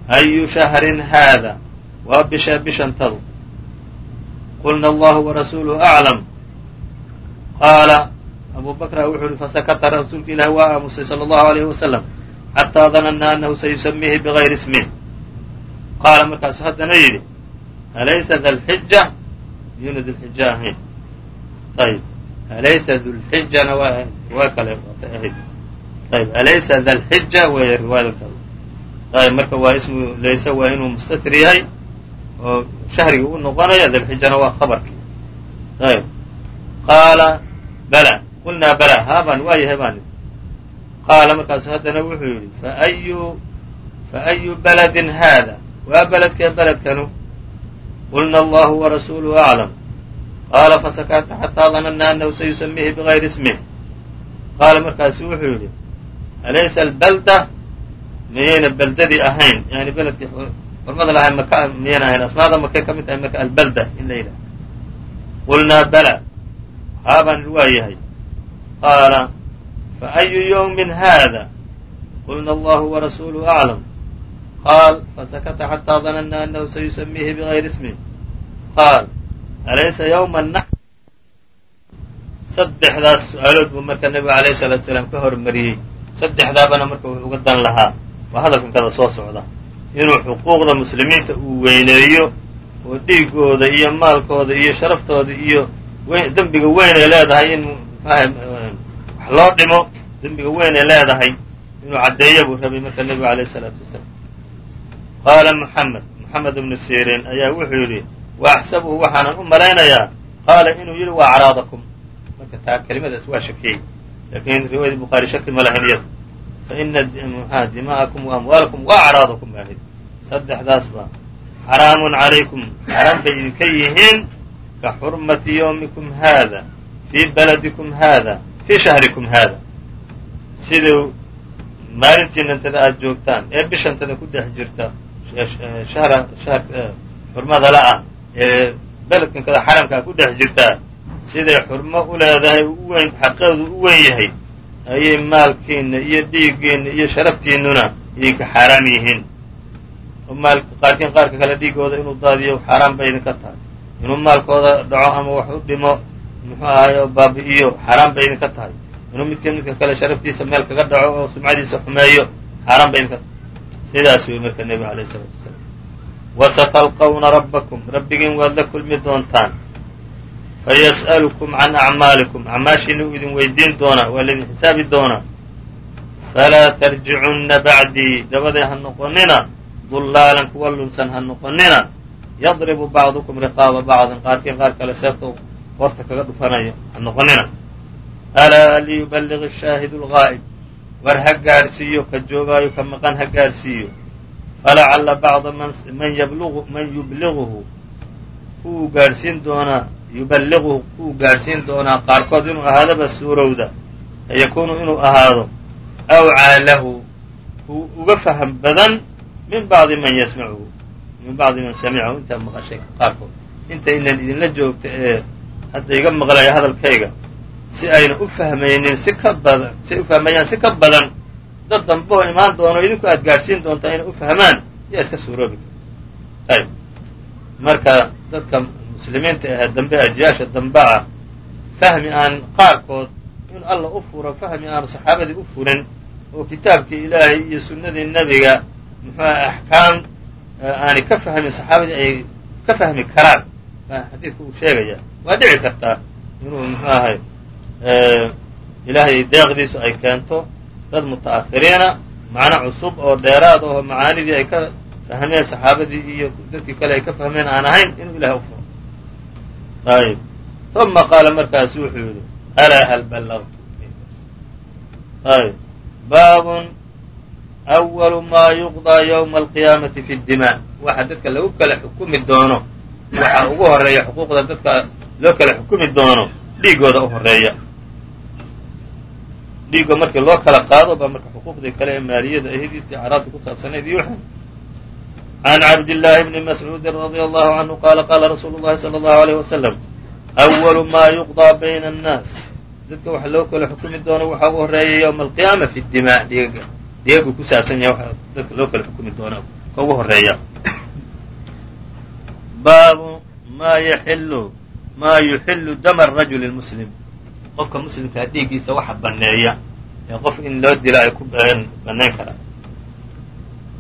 ayu shahrin haada? Waa bisha bishantadu. Qulna allahu warasuuluhu aclam qaala abu bakra wuxuu yihi fasakata rasuulka ilahi waa aamusay sala allahu alayhi wasalam xataa danana anahu sayusamiihi bigayri ismih qaala markaasu haddana yidhi alaysa dalxija miyuna dulxija ahayn. Ayb alaysa dulxijana waa kale waatay ahayd ayb alaysa dalxija weeye riwaayada kale ayb marka waa ismu layse waa inuu mustatir yahay oo shahrigii u noqonaya dalxijana waa khabarkii ayb qaala bala qulnaa bala haabaan waa yahay baan qaala markaasu haddana wuxuu yidhi faayu faayu baladin haada waa beledkee beledkanu qulna allahu warasuuluhu aclam qaala fasakata xataa danana anahu sayusamiihi bigayri ismih qaala markaasu wuxuu yidhi alaysa albalda miyayna beldadii ahayn yani beledkii xurmada lahay maka miyayna ahayn asmaada makay ka mid tahay marka albalda in la yidhaha qulnaa bala haabaan waa yahay qaala faayu ywmin hada qulna allahu warasuuluhu aclam qaal fasakata xataa danana anahu sayusamiihi bغayri ismih qaal alaysa ywma nax saddexdaas su'aalood buu marka nebigu alayh salaatu salaam ka hormariyey saddexdaabana marka wuxuu uga dan lahaa waa hadalkan kada soo socda inuu xuquuqda muslimiinta uu weyneeyo oo dhiigooda iyo maalkooda iyo sharaftooda iyo dembiga weyn ay leedahay in wax loo dhimo dembiga weyn ay leedahay inuu caddeeya buu rabay marka nebigu alayh salaatu wasalaam qaala muxamed moxamed ibnu sirin ayaa wuxuu yidhi wa axsabuhu waxaanan u malaynayaa qaala inuu yidhi wa acraadakum marka taa kelimadaas waa shakiyey laakiin riwaayadii bukhaari shaki ma lahayn iyada fa dima'akum wa amwaalakum wa acraadakum ahayd saddexdaas ba xaraamun calaykum xaraam bay idinka yihiin ka xurmati yawmikum haada fii baladikum haada fii shahrikum haada siduu maalintiinantada aada joogtaan ee bishantada ku dhex jirta shahra shahr xurmada la-ah ee beledkan kada xaramkaa ku dhex jirtaa siday xurmo u leedahay uweyn xaqeedu u weyn yahay ayay maalkiina iyo dhiiggiina iyo sharaftiinuna idinka xaaraam yihiin. Maal qaarkiin qaarka kale dhiigooda inuu daadiyo xaaraan bay idinka tahay. Inuu maalkooda dhaco ama wax u dhimo muxuu ahaay oo baabi'iyo xaaraan bay idinka tahay. Inuu midkiin midka kale sharaftiisa meel kaga dhaco oo sumcadiisa xumeeyo xaaraan bay idinka tahay. Sidaas wey marka nebigu alayh isalaatu wasalaam wasatalqawna rabbakum rabbigiin waad la kulmi doontaan fayas'alukum can acmaalikum acmaashiina uu idin weydiin doonaa waa laydin xisaabi doonaa falaa tarjicunna bacdii dabaday ha noqonina dullaalan kuwa lunsan ha noqonina yadribu bacdukum riqaaba bacdin qaarkiin qaar kale seefta qorta kaga dhufanayo ha noqonina alaa liyuballiq ashaahidu algaa'ib war ha gaadhsiiyo ka joogaayo ka maqan ha gaadhsiiyo falacalla bacda man yubliغuhu kuwuu gaadhsiin doonaa yuballiquhu kuwuu gaadhsiin doonaa qaarkood inuu ahaadaba suurowda fayakuunu inuu ahaado awcaa lahu kuu uga faham badan min bacdi man yasmacuhu min bacdi man samicahu intaa maqashay qaarkood intaynan idinla joogta ee hadda iga maqlaya hadalkayga si ayna u fahmaynin si ka badan si ay u fahmayaan si ka badan dad dambe oo imaan doono idinku aad gaadhsiin doontaa inay u fahmaan yaa iska suuroobi karta. Ayb marka dadka muslimiinta ahee dambe ajyaasha dambe ah fahmi aan qaarkood in alla u furo fahmi aanu saxaabadii u furin oo kitaabkii ilaahay iyo sunnadii nebiga muxuuha axkaam aanay ka fahmin saxaabadii ay ka fahmi karaan baa xadiidka uu sheegaya waa dhici kartaa inuu muxuu ahay ilaahay deeqdiisu ay keento dad muta'akhiriina macno cusub oo dheeraad oo macaanidii ay ka fahmeen saxaabadii iyo dadkii kale ay ka fahmeen aan ahayn inuu ilahay u furo. Ayb uma qaala markaasu wuxuu yidhi alaa hal ballaqtu ayb baabun awalu maa yuqdaa ywma alqiyaamati fi dimaa waxa dadka lagu kala xukumi doono waxa ugu horreeya xuquuqda dadka loo kala xukumi doono dhiigooda u horreeya dhiigga markii loo kala qaado baa marka xuquuqdii kale ee maaliyada ahdiisii acraabta ku saabsanayd iyo waxay can cabdillaahi bni mascuudi radi allahu canhu qaala qaala rasuulu llahi sala allahu aleyh wasalam awalu maa yuqdaa bayna annaas. Dadka waxa loo kala xukumi doono waxa u horreeyay yowma alqiyaama fi dimaa dhiigaga dhiigagu ku saabsan yahay waxa dadka loo kala xukumi doono ka ugu horreeya. Baabu ma yaxilu ma yuxilu dama rajuli muslim qofka muslimkaa dhiiggiisa waxa banneeya ee qof in loo dilo ay ku bannayn karaan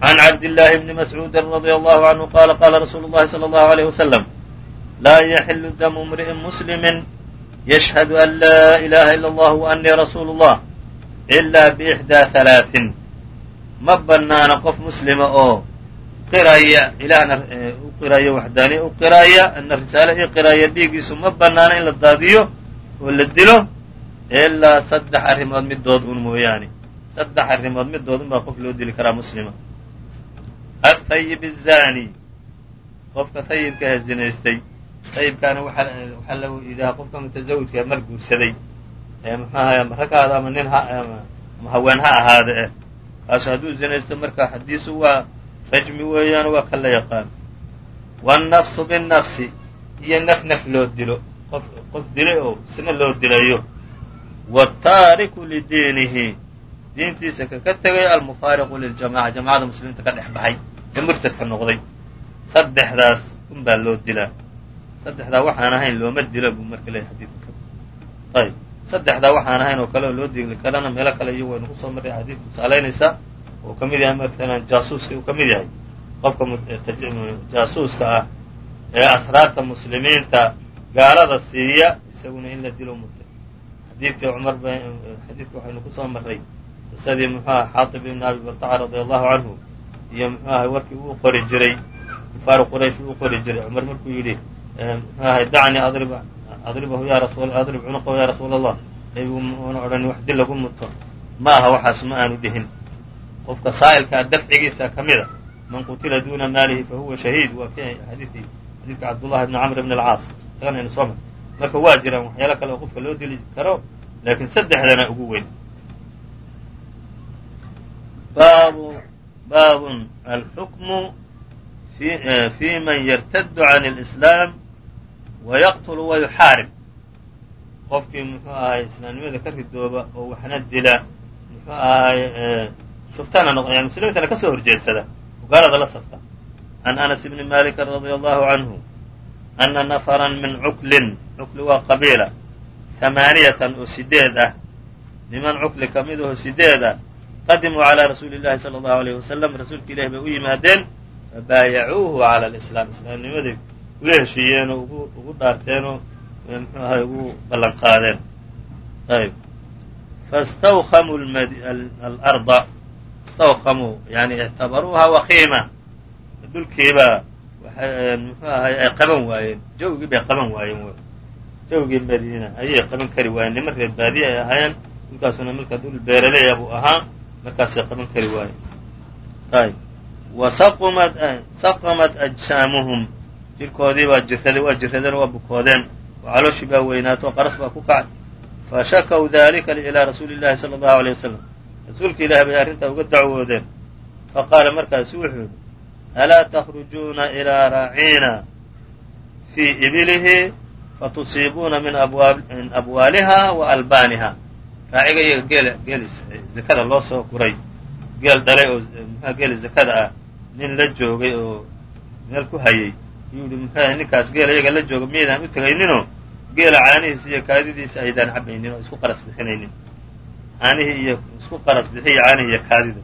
can cabdillaahi bni mascuudi radia allahu canhu qaala qaala rasuulu llahi sala allahu aleyh wasalam laa yaxilu damu imri'in muslimin yashhadu an laa ilaha ila allah wa annii rasuulu llah ila biixdaa halaatin ma bannaana qof muslima oo qiraya ilaahna u qiraya waxdaaniya u qiraya ana risaale ii qiraya dhiiggiisu ma bannaana in la daadiyo oo la dilo ilaa saddex arrimood middood un mooyaane. Saddex arrimood middood unbaa qof loo dili karaa muslima. Athayib azani qofka thayibkaah zinaystay. Thayibkaana waxaa la yidhahaa qofka mutazawijka mar guursaday. Ee muxuahay ma ama nin ama haween ha ahaada eh. Kaas hadduu zinaysto marka xadiisu waa rajmi weeyaan waa ka la yaqaan. Waannafsu binafsi iyo naf naf loo dilo qof dilay oo isna loo dilayo wالtaariku lidiinihi diintiisa kaka tegay almufaariqu liljamaca jamacada muslimiinta ka dhex baxay. Ee murtadka noqday. Saddexdaas unbaa loo dilaa. Saddexdaa waxaan ahayn looma dilo buu marka leeyahy xadiidka ayb saddexdaa waxaan ahayn oo kale oo loo dili karana meelo kale iyo waynu ku soo marray xadiidku tusaalaynaysaa uu ka mid yahay maalan jaasuuska uu ka mid yahay. Qofka jaasuuska ah ee asraarta muslimiinta gaalada siiya isaguna in la dilo mutay xadiidkii cumar xadiidka waxaynu ku soo marray qisadii muxuu aha xaatib ibn abi baltaca radia allahu canhu iyo muxuu ahay warkii uu qori jiray kufaaru quraysh uu qori jiray. Cumar markuu yidhi muxuu ahay dacnii adrib adribahu ya rasul adrib cunuqahu ya rasuula allah nebigu muuna odhan wax dil lagu muto. Ma waxaas ma aanu dhihin. Qofka saa'ilkaa dafcigiisa ka mida man qutila duuna maalihi fa shahiid. Waa ki xadiidkii xadiidka cabdullahi bni camr bn alcaas isagana aynu soo mar marka waa jiraan waxyaalo kale oo qofka loo dili karo laakiin saddexdana ugu weyn. Baabu baabun alxukmu fi man yartadu can اlislaam wayaqtulu wayuxaarib qofkii muxuu ahay islaamnimada ka ridooba oo waxna dila muxuu ahay shuftana noq yani muslimiintana ka soo horjeedsada. Oo gaalada la safta. Can anas bni malikin radia allahu canhu ana nafaran min cuklin cukli waa qabiila hamaaniyatan oo sideed ah niman cukli ka mid aho sideed ah qadimuu calaa rasuuli llahi sala allahu alayh wasalam rasuulka ilahi bay u yimaadeen fabaayacuuhu cala alislaam islaamnimaday ula heshiiyeen oo ugu ugu dhaarteen oo muxuu ahay ugu ballan qaadeen ayb fastawkamuu alarda istawkamuu yani ictabaruuha wakiima dhulkiibaa muxuu ahay ay qaban waayeen jawgii bay qaban waayeen jawgii madiina ayay qaban kari waayeen niman reer baadiye ay ahaayeen dhulkaasuna marka dhul beeraleya buu ahaa markaasay qaban kari waayeen ayb wa saqamat ajsaamuhum. Jirkoodii baa jiraday waa jiradeen waa bukoodeen oo calooshii baa weynaato qaras baa ku kacay. Fashakaw dalika ilaa rasuuli llahi sala allahu aleyh wasalam rasuulka ilahi bay arrintaa uga dacwoodeen. Faqaala markaasu wuxuu yidhi alaa takhrujuuna ilaa raaciina fii ibilihi fatusiibuuna min abwaaliha wa albaaniha raaciga iyaga geel geeli zakada loo soo guray geel dhalay oo mxua geeli zakada ah nin la joogay oo meel ku hayay yuu yihi muxuu ninkaas geela iyaga la jooga miyaydaan u tegayninoo geela caanihiisa iyo kaadidiisa aydaan cabaynin oo isku qaras bixinaynin caanihii iyo isku qaras bixiya iyo kaadida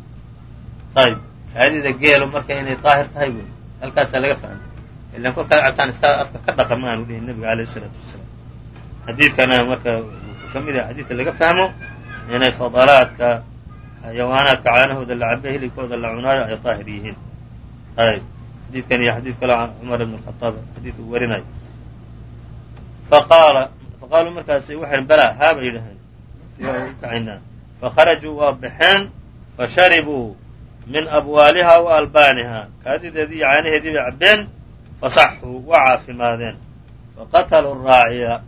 kaadida geelu marka inay daahir tahay wey. Halkaasaa laga fahmay. Ilan kolkaa cabtaan iska afka ka dhaqa ma aanu dhihin nabiga alayh isalaatu wasalaam. Xadiidkana marka wuxuu ka xadiidka laga fahmo inay fadalaadka xayawaanaadka caanahooda la cabe hilibkooda la cunaayo ay daahir yihiin. Ayb xadiidkan iyo xadiid kale cumar ibn khaaab xadiid uu warinayo faqaala faqaaluu markaas waxay balaa haabay yidhaheen kacaynaa fakharajuu waa baxeen fasharibuu min abwaaliha wa albaaniha kaadideedii iyo caanaheedii bay cabbeen fasaxuu waa caafimaadeen faqataluu raaciya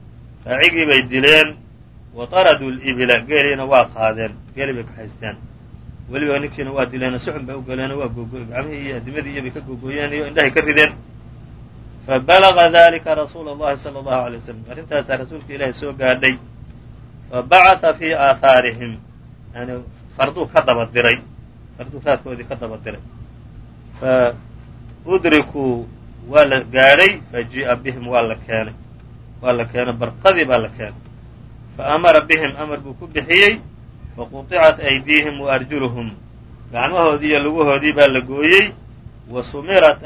raacigii bay dileen wa taraduu libila geeliina waa qaadeen geeli bay kaxaysteen weliba ninkiina waa dileen suxun bay u galeenoo waa googooy gacmihii iyo adimadii iyo bay ka googooyeen iyo indhahay ka rideen fabalaga dalika rasuula اllahi salى اllahu alay wasalam arrintaasaa rasuulka ilaahi soo gaadhay fabacata fii aahaarihim yani farduu ka daba diray farduu raadkoodii ka daba diray fa udrikuu waa la gaadhay fajii'a bihim waa la keenay. Waa la keenay barqadii baa la keenay. Faamara bihim amar buu ku bixiyey faquطicat aydiihim wa arjuluhum. Gacmahoodii iyo lugahoodii baa la gooyey wa sumira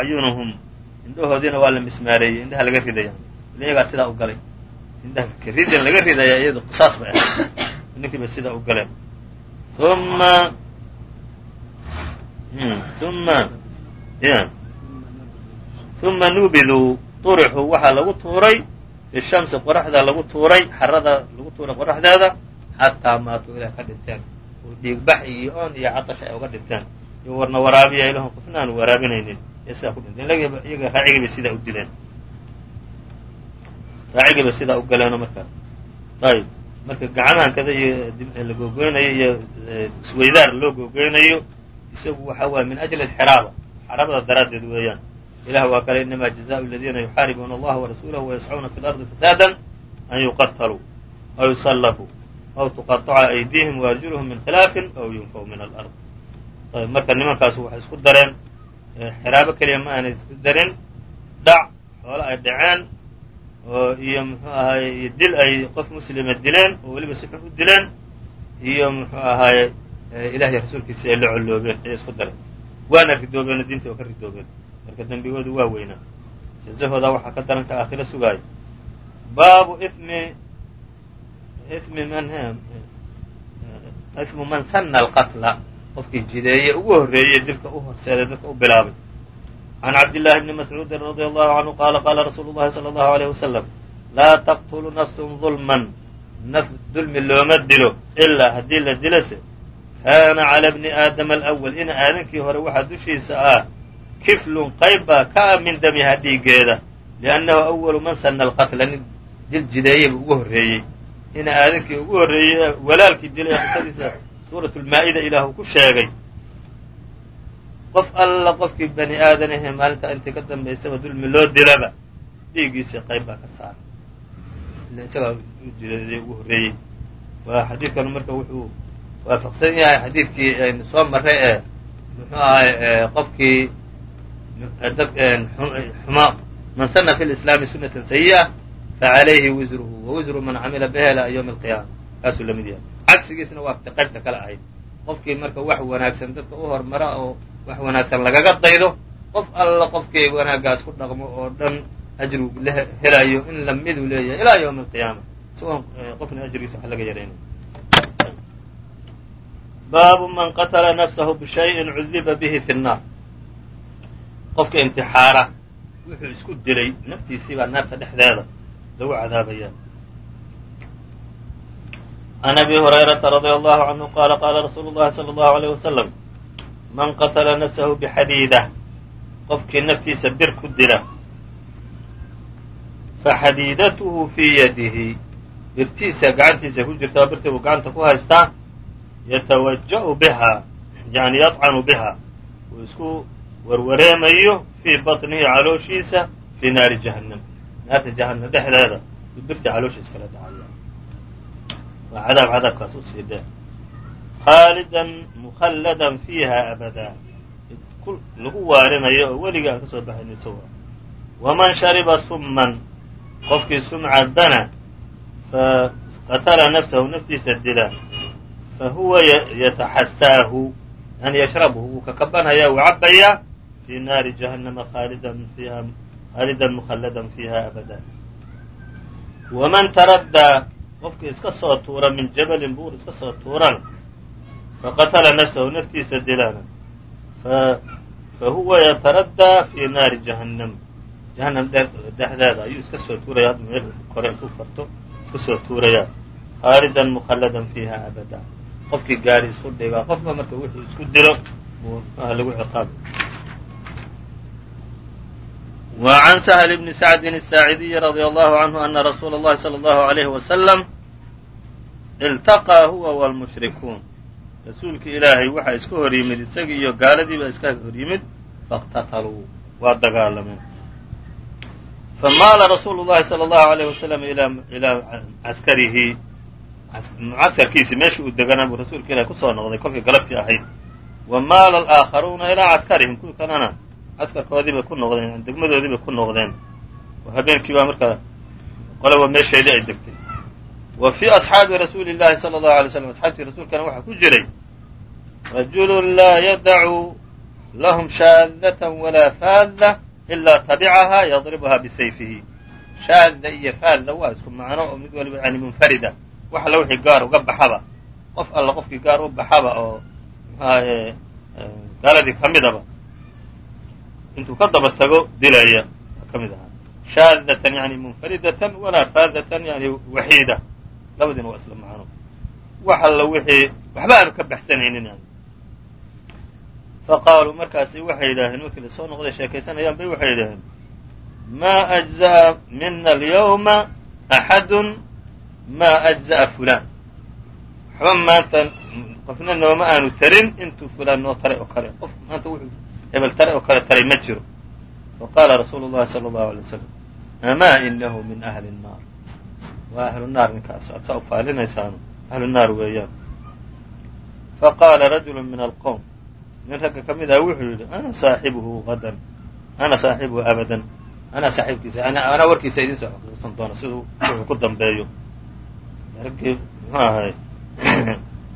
acyunuhum indhahoodiina waa la mismaareeyey indhaha laga ridaya iyagaa sidaa u galay. Indhaha ridin laga ridaya iyadu qisaas bay ahayd. Ninkiiba sidaa u galeen uma uma uma nubiduu turixuu waxaa lagu tuuray bishamsi qoraxda lagu tuuray xarada lagu tuuray qoraxdeeda xataa maatuu ilaah ka dhinteen oo dhiigbax iyo oon iyo catash ay uga dhinteen iyo warna waraabiya ilahun qofna aanu waraabinaynin ee sidaa ku dhinteen iyaga raacigiibay sidaa u dileen raacigiibay sidaa marka gacmaankada iyo la googoynayo iyo isweydaar loo googoynayo isagu waxa waye min ajli alxiraaba xaraabada daraaddeed weeyaan ilah waa kale inama jazaءu اladiina yuxaaribuuna allaha warasuulahu wayascuuna fi lardi fasaada an yuqataluu aw yusallafuu aw tuqaطaca aydiihim waarjuluhum min khilaafin aw yunfaw min alard marka nimankaasu waxay isku dareen xiraabo keliya ma aanay isku darin dhac xoolo ay dhaceen oo iyo muxuu ahaaye dil ay qof muslima dileen oo weliba si xun u dileen iyo muxuu ahaaye ilahiy rasuulkiisa ay la colloobeen ayay isku dareen waana ridoobeen diintii oo ka ridoobeen. Marka dembigoodu waa weynaa jazahooda waxaa ka daranka aakhiro sugaayo baabu imi imi man ismu man sana alqatla. Qofkii jideeye ugu horreeyey dilka u horseeday dadka u bilaabay can cabdillaahi bni mascuudin radia allahu canhu qaala qaala rasuulu llahi sala allahu aleyh wasalam laa taqtulu nafsun dulman naf dulmi looma dilo ilaa haddii la dilose kaana cala bni aadama alawal in aadankii hore waxaa dushiisa ah kiflun qayb baa ka ah min damiha dhiiggeeda liannahu awalu man sana alqatla nin dil jideeyeyba ugu horreeyey ina aadankii ugu horreeyey walaalkii dilay qisadiisa suurat lmaa-ida ilaahu ku sheegay qof alla qofkii bani aadan ahee maalintaa intii ka dambaysaba dulmi loo dilaba dhiiggiisii qayb baa ka saaray ila isagaa ujideeday ugu horreeyey. Waa xadiidkanu marka wuxuu waafaqsan yahay xadiidkii aynu soo marray ee muxuu ahay qofkii xuma man sana fi lislaami sunatan sayi'a facalayhi wisruhu wa wisru man camila biha ilaa ywmi alqiyaama kaasuu la mid yahay. Cagsigiisna waa qaybta kale ahayd qofkii marka wax wanaagsan dadka u hormara oo wax wanaagsan lagaga daydo qof alla qofkii wanaaggaas ku dhaqmo oo dhan ajrigu helayo in lamiduu leeyahay ilaa ywmi alqiyaama isagoon qofna ajrigiisa wax laga yaraynayo baabu man qatla nafsahu bishayin cudiba bihi fi nnaar. Qofka intixaara wuxuu isku dilay naftiisii baa naarta dhexdeeda lagu cadaabaya can abi hurayrata radia allahu canhu qaala qaala rasuulu llahi sala allahu aleyh wasalam man qatla nafsahu bixadiidah qofkii naftiisa bir ku dila faxadiidatuhu fii yadihi birtiisa gacantiisa ku jirta oo birtii buu gacanta ku haystaa yatawaja'u biha yani yadcanu biha uu isku warwareemayo fii baطnihi calooshiisa fii naari jahannam naarta jahannam dhexdeeda birtii calooshiisa kala dhacaya waa cadaab cadaabkaas u sii dhee khaalidan mukhalladan fiiha abadaa lagu waarinayo oo weliga aan ka soo baxayn isago waman shariba summan qofkii sumcadana faqatala nafsahu naftiisa dila fahuwa yataxasaahu yani yashrabhu wuu ka kabanhayaa wuu cabayaa fii naari jahannama khaalidan fiiha khaalidan mukhalladan fiiha abada waman taraddaa qofkii iska soo tuura min jabalin buur iska soo tuurana faqatala nafsahu naftiisa dilana fahuwa yataraddaa fii naari jahannam. Jahannam dhexdeeda ayuu iska soo tuuraya hadda meel kore intuu farto iska soo tuuraya. Khaalidan mukhalladan fiiha abada. Qofkii gaari isku dhigaa qofka marka wuxuu isku dilo lagu ciqaabay wa can sahl bni sacdin الsaacidiyi radي allahu canhu ana rasuula اllahi salى اllahu عalayhi wasalam iltaqaa huwa wاlmushrikuun rasuulkii ilaahay waxaa iska hor yimid isagii iyo gaaladiiba iska hor yimid faاqtataluu waa dagaalameen famaala rasuulu llahi salى اllahu عalayh wasalam ilaa caskarihi mucaskarkiisii meeshii uu deganaa buu rasuulka ilahi kusoo noqday kolkii galabtii ahayd wa maala alaaakharuuna ilaa caskarihim kuwii kalena caskarkoodii bay ku noqdeen yani degmadoodii bay ku noqdeen. Oo habeenkii baa markaa qolaba meesheedii ay degtay. Wa fii asxaabi rasuuli llahi sala allahu alay slam asxaabtii rasuulkana waxaa ku jiray rajulun laa yadacu lahum shaadatan walaa faadda ilaa tabicahaa yadribuhaa bisayfihi. Shaadda iyo faadda waa isku macno oo mid waliba yani munfarida. Wax alla wixii gaar uga baxaba. Qof alla qofkii gaar u baxaba oo mxuahaye gaaladii ka midaba intuu ka daba tago dilaya. Ka mid ahaa. Shaadatan yani munfaridatan walaa faadatan yani waxiida. Labadiina waa isla macno. Wax alla wixii waxba aanu ka baxsanaynin yani. Faqaaluu markaasi waxay yidhaaheen markii la soo noqday sheekaysanayaan bay waxay yidhaaheen maa ajza'a mina alyawma axadun maa ajza'a fulaan. Waxba maanta qofna nooma aanu tarin intuu fulaan noo taray oo kale. Qof maanta wuxuu hebel taray oo kale taray ma jiro faqaala rasuulu llahi sala allahu alay wasalam amaa inahu min ahli nnaar waa ahlu naar ninkaas aad saa u faalinaysaano ahlu naar weeyaan faqaala rajulu min alqowm nin ragga ka mid ah wuxuu yidhi ana saaxibuhu qadan ana saaxibuhu abadan anaa saaxiibkiisa anaa warkiisa idiin soo xuquuqsan doona siduu wuxuu ku dambeeyo raggii muxuu ahay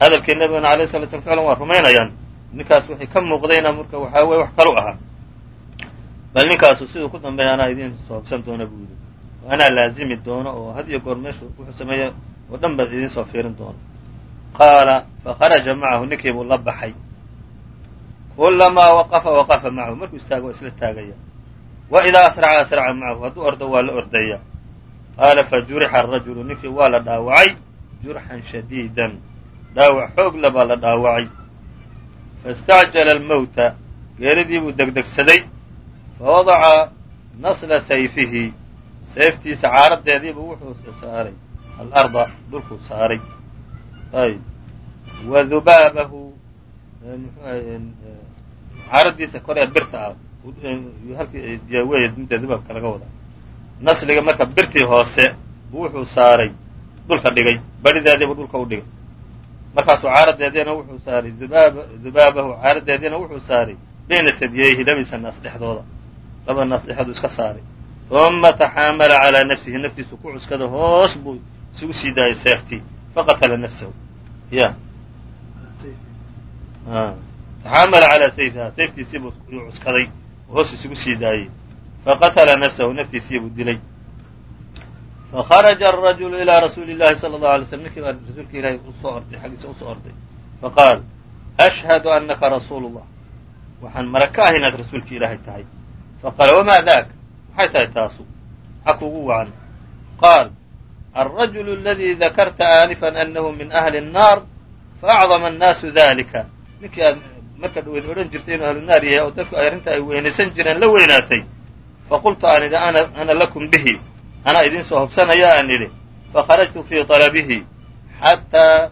hadalkii nabigana alayh sala slam ficlan waa rumaynayaan ninkaas wixii ka muuqdayna marka waxaa weye wax kalu ahaa. Bal ninkaasu siduu ku dambeeya anaa idiin soo hogsan doona buu yidhi. Anaa laazimi doono oo had iyo goor meeshu wuxuu sameeya oo dhan baad idiin soo fiirin doono qaala fakharaja macahu ninkii buu la baxay. Kulamaa waqafa waqafa macahu markuu istaago waa isla taagaya. Wa idaa asraca asraca macahu hadduu ordo waa la ordaya qaala fajurixa arajulu ninkii waa la dhaawacay jurxan shadiidan. Dhaawac xoog le baa la dhaawacay faistacjala almowta geeridii buu degdegsaday fawadaca nasla sayfihi seeftiisa caaradeediibuu wuxuu saaray alarda dhulkuu saaray ayb wa dubaabahu caaradiisa koree birta ah halkii wey midda dubaabka laga wadaa nasliga marka birtii hoose buu wuxuu saaray dhulka dhigay barideediibuu dhulka u dhigay markaasuu caaradeediina wuxuu saaray dubaabahu caaradeediina wuxuu saaray. Bayna tadyayhi labadiisa naas dhexdooda. Laba naas dhexdoodu iska saaray. Uma taxaamala calaa nafsihi naftiisu ku cuskada hoos buu isugu sii daayay seeftii faqatala nafsahu. Ya taxaamala calaa sayfiha sayftiisiibuu cuskaday hoos isugu sii daayey faqatala nafsahu naftiisiibuu dilay fakharaja arajulu ilaa rasuuli llahi sala allahu alay slm ninkii baa rasuulka ilaahay u soo orday xaggiisa u soo orday faqaal ashhadu annaka rasuulu llah waxaan mara ka ah inaad rasuulki ilaahay tahay faqaala wamaa daak maxay tahay taasu maxaa kuugu wacan qaal alrajulu aladii dakarta aanifan annahu min ahli الnaar faacdama annaasu dalika ninkii aad marka dhaweyd odhan jirtay inuu ahlu naar yahay oo dadku ay arrinta ay weynaysan jireen la weynaatay faqultu aan idhi ana lakum bihi anaa idin soo hobsanaya aan idhi fakharajtu fii talabihi xataa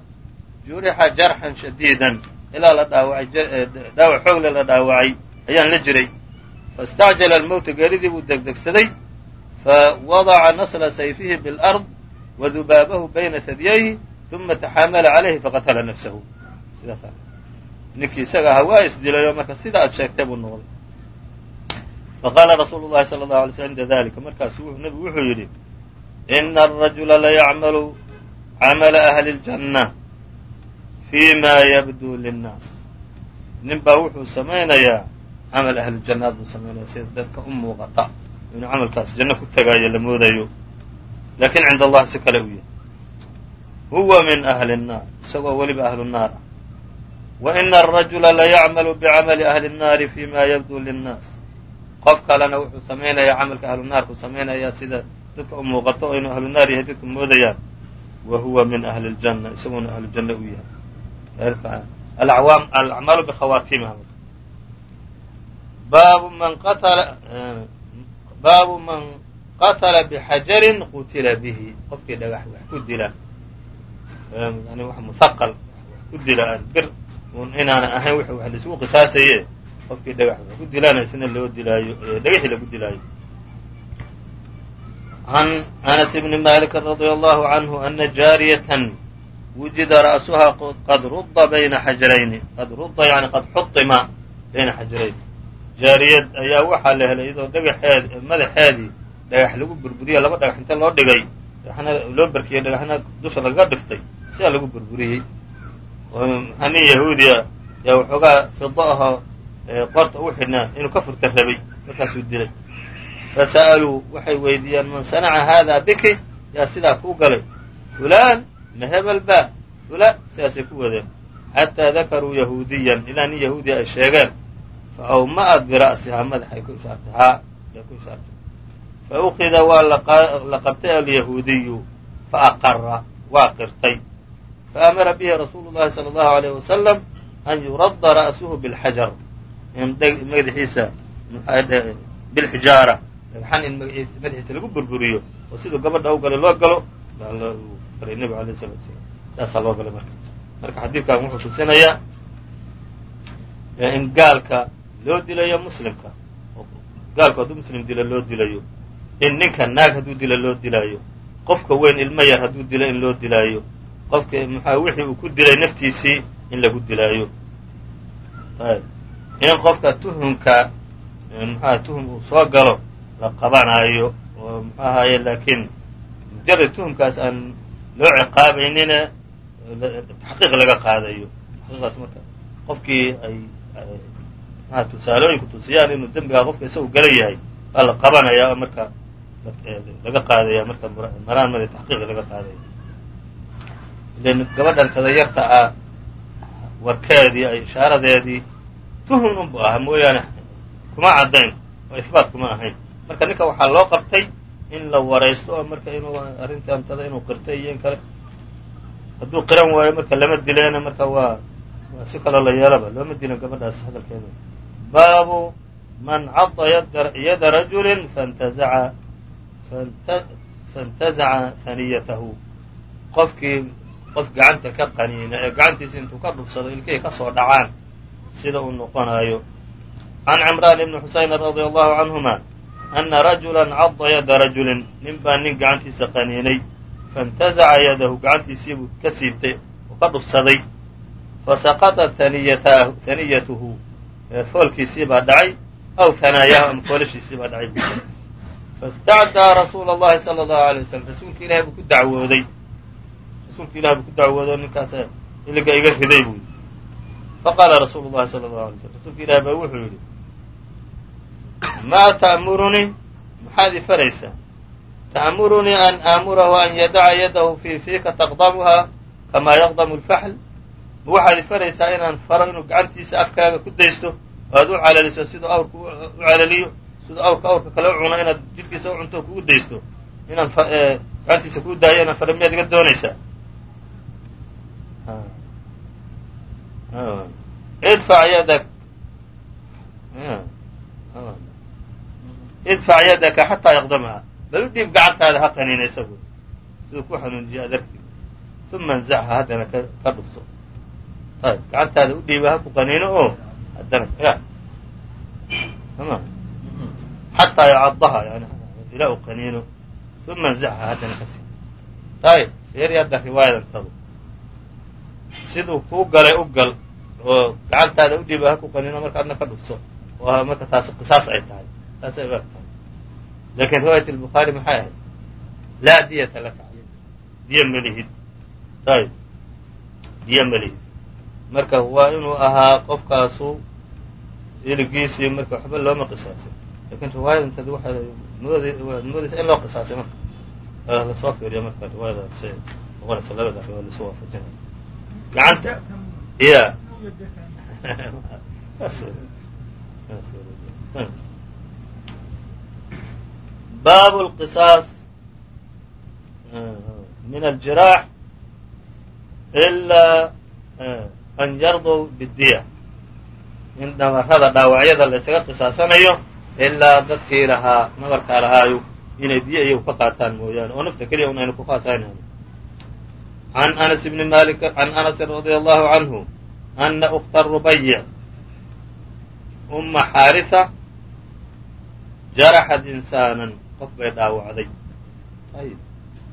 jurixa jarxan shadiidan. Ilaa la dhaawacay eh, dhaawac xoogle la dhaawacay ayaan la jiray. Faistacjala almowta geeridii buu degdegsaday. Fawadaca nasla sayfihi biاlard wadubaabahu bayna sadyayhi uma taxaamala calayhi faqatala nafsahu. Ninkii isaga ahaa waa isdilayoo marka sida aad sheegtay buu noqday faqaala rasuulu llahi sala allahu alay slm cinda dalika markaasu nebigu wuxuu yidhi ina arajula layacmalu camala ahli اljanna fii ma yabduu linnaas nin baa wuxuu samaynayaa camal ahlujannaad buu samaynaya sida dadka u muuqata inuu camalkaas janno ku tegaayo la moodayo lakin cinda allahi si kale u yahay huwa min ahli الnaar isagoo weliba ahlu naar ah wa ina arajula layacmalu bicamali ahli الnaari fi ma yabduu linnaas qof kalena wuxuu samaynayaa camalka ahlu naarku samaynayaa sida dadka u muuqato oo inuu ahlu naar yahay dadku moodayaan wa huwa min ahli اljanna isagoona ahlu janno u yahay alacmaalu bkhawaatiimiha baabu man qatala baabu man qatla bxajarin qutila bihi. Qofkii dhagax wax ku dila yani wax muhaqal wax ku dila bir un inaanan ahayn w wax laisugu qisaasaye qofkii dhagax ku dilaana isna loo dilaayo dhagaxii lagu dilaayo. Can anas bni malik radi allahu canhu ana jaariyatan wujida ra'suha qad rudda bayna xajarayni qad rudda yani qad xutima bayna xajarayn jaariyad ayaa waxaa la helay iyadoo dhagaxeed madaxeedii dhagax lagu burburiya laba dhagax inta loo dhigay loo berkiyey dhagaxna dusha lagaga dhiftay sidaa lagu burburiyey. Oo maxanin yahuudiya yaa waxoogaa fido ahoo qorta u xidhnaa inuu ka furta rabay markaasuu dilay. Fasa'aluu waxay weydiiyeen man sanaca haadaa biki? Yaa sidaa kuu galay. Fulaan ma hebel ba. Fulaan sidaasay ku wadeen. Xataa dakaruu yahuudiyan ilaa nin yahuudiya ay sheegeen. Fa awma'at bira'sihaa madaxay ku ishaartay. Haa ay ku ishaartay. Fa ukida waa la qabtay alyahuudiyu. Fa aqara waa qirtay. Fa amara bihi rasuulu llahi sala allahu alayh wasalam an yuradda ra'suhu bilxajar madaxiisa bilxijaara dhagxan in madaxiisa lagu burburiyo. Oo siduu gabadha u galay loo galo faray nebigu salatu salaam. Saasaa loo galay marka. Marka xadiidkan wuxuu tusinayaa in gaalka loo dilayo muslimka. Gaalku hadduu muslim dilo loo dilayo. In ninka naag hadduu dilo loo dilaayo qofka weyn ilmo yar hadduu dilo in loo dilaayo qofka maxaa wixii uu ku dilay naftiisii in lagu dilaayo in qofka tuhumka muxuaha tuhum uu soo galo la qabanaayo oo ahaye laakiin mujarad tuhumkaas aan loo ciqaabaynine taxqiiq laga qaadayo. Taxqiiqaas marka qofkii ay mxua tusaalooyinku tusiyaan inuu dembigaa qofka isagu gala yahay baa la qabanaya oo marka laga qaadaya marka maraan male taxqiiq laga qaadaya ilan gabadhan tadayarta ah warkeedii ay ishaaradeedii tuhun unbu aha mooyaane kuma caddayn oo ihbaat kuma ahayn. Marka ninka waxaa loo qabtay in la waraysto oo marka inuu arrintii amtada inuu qirtay iyo in kale. Hadduu qiran waayo marka lama dileena marka waa waa si kaloo la yeelaba looma dilin gabadhaas hadalkeeda. Baabu man cada yada rajuli fantazaca fantazaca haniyatahu qofkii qof gacanta ka qaniina ee gacantiisa intuu ka dhufsado ilkihii ka soo dhacaan sida uu noqonayo can cimraan ibni xusaynin radia allahu canhuma ana rajula cada yada rajulin nin baa nin gacantiisa qaniinay faintazaca yadahu gacantiisiibuu ka siibtay oo ka dhufsaday fasaqaطat haniyatuhu foolkiisii baa dhacay aw hanaayahu ama foolashiisii baa dhacay faاstacdaa rasuula اllahi salى اllahu alay waslm rasuulka ilahi buu ku dacwooday rasuulka ilahi buu ku dacwooday ninkaas iliga iga riday buu yidhi faqaala rasuulu llahi sala allahu alay slm rasuulka ilahi baa wuxuu yidhi maa ta'murunii maxaad i faraysaa ta'murunii an aamurahu an yadaca yadahu fii fiika taqdamuha kamaa yaqdamu lfaxl ma waxaad i faraysaa inaan faro inuu gacantiisa afkaaga ku daysto oo aad u calaliso siduu awrka u calaliyo siduu awrka awrka kale u cuno inaad jidhkiisa u cunto kugu daysto inaan gacantiisa kuu daayo inaan faro miyaad iga doonaysaa idfac yadak idfac yadaka xataa yaqdamaha. Bal u dhiib gacantaada ha qaniina isagu. Siduu ku xanuunjiyo adarki uma anzacha haddana ka dhufso ayb gacantaada u dhiiba ha ku qaniino oo haddana soma xataa yacadaha yani ilaa u qaniino. Uma anzacha haddana ka sii. Ayb feeri hadda riwaayadantadu siduu kuu galay u gal oo gacantaada u dhiiba ha ku qaniino marka adna ka dhufso oo marka taas qisaas ay tahay. Taasay u eg tahay. Lakin riwaayat albukhaari maxay ahayd? Laa diyata laka caley diya melihid ayb diya melihid marka waa inuu ahaa qofkaasu iligiisii marka waxba looma qisaasay. Lakin riwaayadantadi waxay moodaysa in loo qisaasay marka. Lasoo fiiriya marka riwaayadaas noqonaysa labada riwaaya lasu waafajinay gacanta ya bab اlqisaas min aljiraax ilaa an yardow bidiya in nabarada dhaawacyada la ysaga qisaasanayo ilaa dadkii lahaa nabarkaa lahaayu inay diya iyagu ka qaataan mooyaane. Oo nafta keliya un aynu ku khaasaynayno عن أنس بن مالك عن أنس رضي الله عنه أن أخت الربيع أم xاarثة جرحت إنساaنا qof bay dhaawacday ayb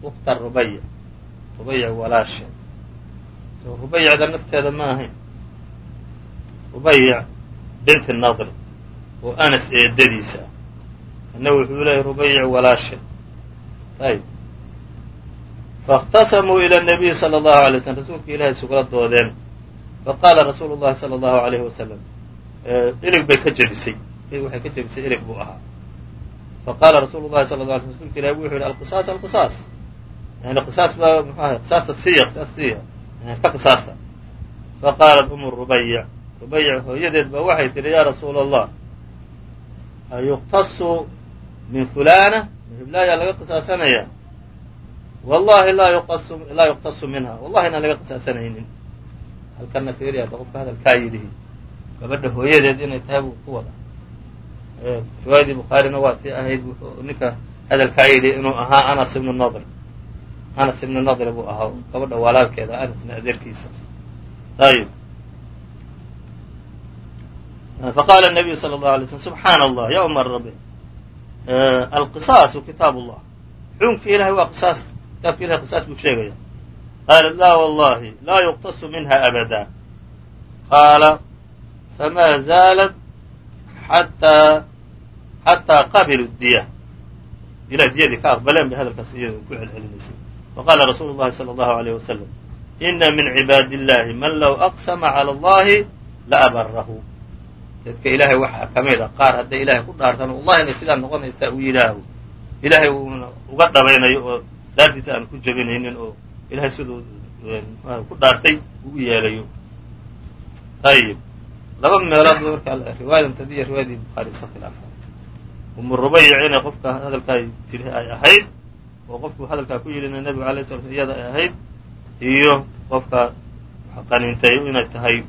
أkta rubayع rubayع walaashe so rubaycda nafteeda ma ahayn rubayع bint النadr oo أنس eedadiisa ah kana wuxuu leeyay rubayع walaashe ayb faاkhtasamuu ilى الnabiy salى الlahu عalay slm rasuulka ilahay isugula doodeen faqaala rasuulu الlahi salى الlahu عalayh wasalam ilig bay ka jebisay waxay ka jebisay ilig buu ahaa faqaala rasuulu الlahi sala ه alay sl rsulka ilahi wuxu yihi alqisaas alqisaas yani qisaas baa mxu ahay qisaasta siiya qisaas siiya ka qisaasta faqaalat umu rubayic rubayic hooyadeed ba waxay tihi ya rasuula allah ayuqtasu min fulana hiblaayaa laga qisaasanaya wallahi laa yuqtasu minha. Wallahi inaan laga qisaasanaynin halkana fiiri hadda qofka hadalkaa yidhi. Gabadha hooyadeed inay tahay buu ku wada. Riwaayadii bukhaarina waa tii ahayd ninka hadalkaa yidhi inuu ahaa anas ibnu nadr. Anas ibnu nadr buu ahaa. Gabadha walaalkeeda anasna adeerkiisa. Ayib faqaala nabiyu sala allahu alay slm subxaana allah ya umar rabi alqisaasu kitaab llah xukunkii ilahay waa qisaasta kitaabka ilahay qisaas buu sheegaya qaalat la wallahi laa yuqtasu minha abada qaala famaa zaalat xataa xataa qabiluu diya ilaa diyadii ka aqbaleen bay hadalkaas iyado ku celcelinaysay faqaala rasuulu llahi sala allahu alayh wasalam ina min cibaadi illahi man low aqsama cala allahi la abarahu dadka ilaahay waxaa ka mid a qaar hadday ilaahay ku dhaartaan wallahi inay sidaa noqonaysaa uu yidhaaho ilaahay uuna uga dhabaynayo daartiisa aan ku jebinaynin oo ilahay siduu ku dhaartay uu u yeelayo. Ayib. Laba meelood marka riwaayadan tadiya riwaayadii bukhaari iska khilaafaa umu rubayc inay qofka hadalkaa tiri ay ahayd oo qofku hadalkaa ku yidhina nebigu alay sla sl iyada ay ahayd iyo qofka qaniintay inay tahay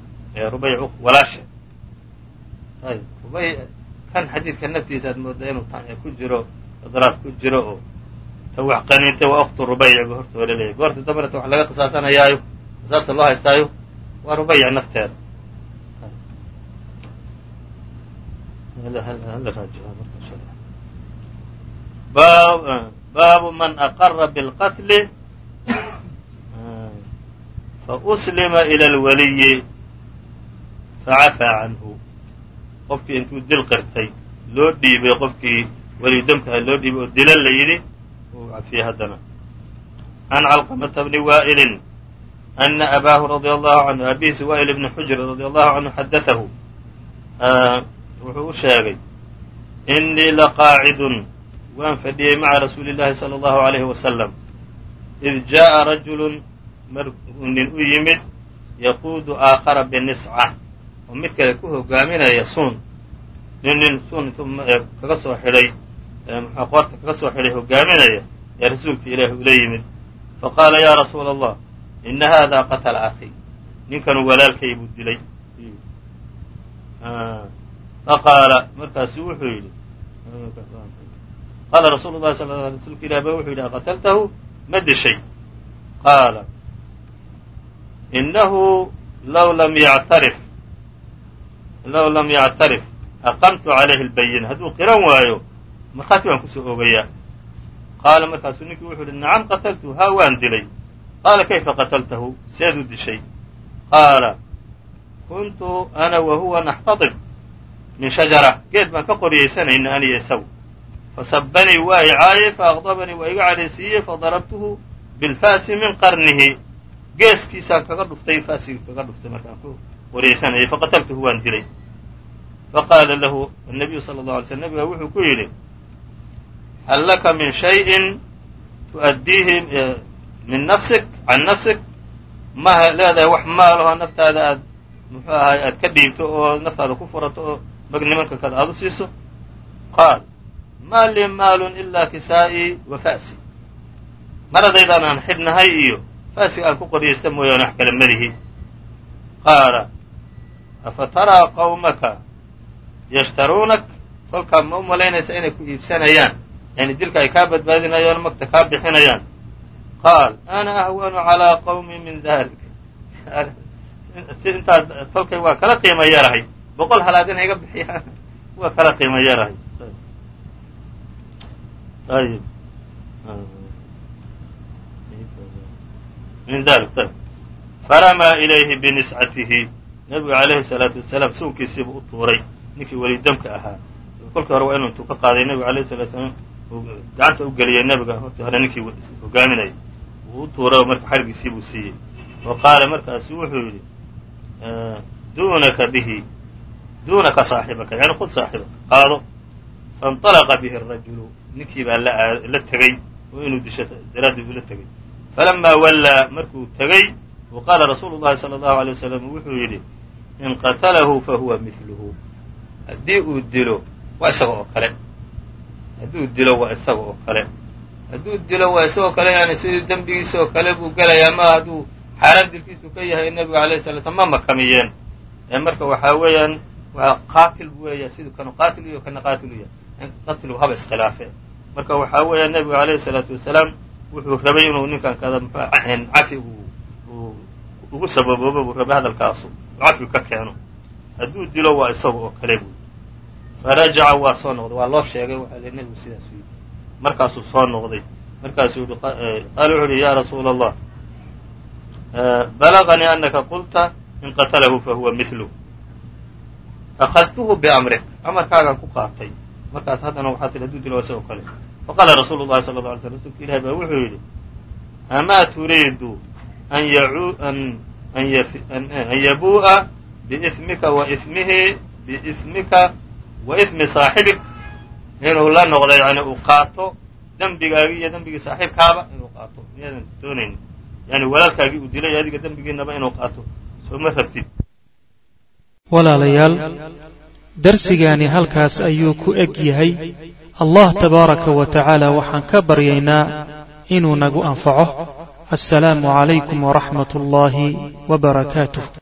rubayc walaasha ayb rubay kan xadiidka naftiisa aad mooda inuu ku jiro idraab ku jiro oo wax qaniintay waa aktu rubayc bu horta hore leeyahy goorta dambana wax laga qisaasanayaayo qisaasta loo haystaayo waa rubayc nafteeda baabu man aqara biاlqatli fauslima ilى اlwaliyi facafaa canhu qofkii intuu dil qirtay loo dhiibay qofkii weli demkaha loo dhiibay oo dila la yidhi cafiyey haddana. Can calqamata bni waa'ilin ana abaahu radia allahu canhu abihiisi waa'il ibni xujr radia allahu canhu xadatahu wuxuu u sheegay inii laqaacidun waan fadhiyey maca rasuuli llahi sala allahu alayhi wasalam id jaa'a rajulun markuu nin u yimid yaquudu aakhara binisca. Oo mid kale ku hogaaminaya suun. Nin nin suun intuu kaga soo xidhay qoorta kaga soo xidhay hogaaminaya ee rasuulka ilaahi ula yimid. Faqaala yaa rasuula allah ina hada qatla akii ninkanu walaalkay buu dilay. Faqaala markaasu wuxuu yidhi qaala rasuulu lahi sal l rsulka ilah ba wuxuu yidhi aqataltahu? Ma dishay? Qaala inahu law lam yactarif law lam yactarif aqamtu calayhi lbayin hadduu qiran waayo markhaati baan ku soo oogayaa. Qaala markaasuu ninkii wuxuu yidhi nacam qataltu. Ha waan dilay. Qaala kayfa qataltahu? Seed u dishay. Qaala kuntu ana wa huwa naxtadib min shajara. Geed baan ka qoryaysanayna aniyo isagu. Fasabanii waa icaayey faaqdabanii waa iga cadhaysiiyey fadarabtuhu bilfaasi min qarnihi. Geeskiisaan kaga dhuftay faasiga kaga dhuftay markaan ku qoriyaysanayay faqataltuhu waan dilay. Faqaala lahu annabiyu sala allau alay sl nabiga wuxuu ku yidhi hal laka min shayin tu'addiihi min nafsik can nafsik ma leedahay wax maalahoo naftaada aad muxuu ahay aad ka dhiibto oo naftaada ku furato oo mag nimanka kada aad u siiso qaal maa lii maalun ilaa kisaa'ii wa fa'si maradaydaan aan xidhnahay iyo faasiga aan ku qoriyaysta mooyaane wax kale melihi qaala afa taraa qawmaka yashtaruunak kolkaa ma u malaynaysa inay ku iibsanayaan yani dilka ay kaa badbaadinayaan magta kaa bixinayaan qaal ana ahwanu calaa qawmi min dalik intaas tolkay waa kala qiimo yarahay boqol halaag inayga bixiyaan waa kala qiimo yarahay ayb min dalik ayb faramaa ilayhi biniscatihi nabigu alayhi salaatu wasalaam suunkiisiibu u tuuray ninkii weli damka ahaa kolkii hore waa inu intuu ka qaaday nebigu alayhi salatu salaam gacanta u geliyay nebiga hortii hore ninkii hogaaminayay uu u tuuray marka xargiisii buu siiyey wa qaala markaasu wuxuu yidhi dunaka bihi dunaka saaxibaka yani khud saaxibaka qaado faاnطalaqa bihi الrajulu ninkii baa la tegey oo inuu disho daraaddii uu la tegey falamaa wallaa markuu tegey wa qaala rasuulu llahi salى اllahu alay wasalam wuxuu yidhi in qatalahu fahuwa miluhu haddii uu dilo waa isaga oo kale hadduu dilo waa isaga oo kale. Hadduu dilo waa isagoo kale yani sidii dembigiisa oo kale buu gelayaa ma hadduu xaaraan dilkiisu ka yahay nebigu alayh sala slam ma makamiyeen. Ee marka waxaa weeyaan waa qaatil weeya siduu kanu qaatil iyo kana qaatil u qatligu haba iskhilaafe marka waxaa weeya nebigu alayhi salaatu wasalaam wuxuu rabay inuu ninkan kada mxu cafi uu ugu sababoobo buu rabay hadalkaasu cafi ka keeno. Hadduu dilo waa isaga oo kale buy farajaca waa soo noqday waa loo sheegay waxa l nebigu sidaasuu yidhi. Markaasuu soo noqday. Markaasuu yihi qaala wuxu uhi ya rasuula allah balaganii anaka qulta in qatalahu fahuwa miluh akhadtuhu biamrik. Amarkaagaan ku qaatay. Markaas haddana waxaa tihi haduu dilo isagoo kale. Faqaala rasuulu llahi sala la alay sl rsulka ilahi baa wuxuu yidhi amaa turiidu an yabuu'a biismika wa ismihi biismika wa ismi saaxibik inuu la noqdo yani uu qaato dembigaagii iyo dembigii saaxiibkaaba inuu qaato. Miyaadan doonayn? Yani walaalkaagii uu dilay adiga dembigiinaba inuu qaato. Soo ma rabtid? Walaalayaal darsigaani halkaas ayuu ku eg yahay. Allah tabaaraka wa tacaala waxaan ka baryaynaa inuu nagu anfaco. Assalaamu calaykum waraxmat ullaahi wbarakaatuh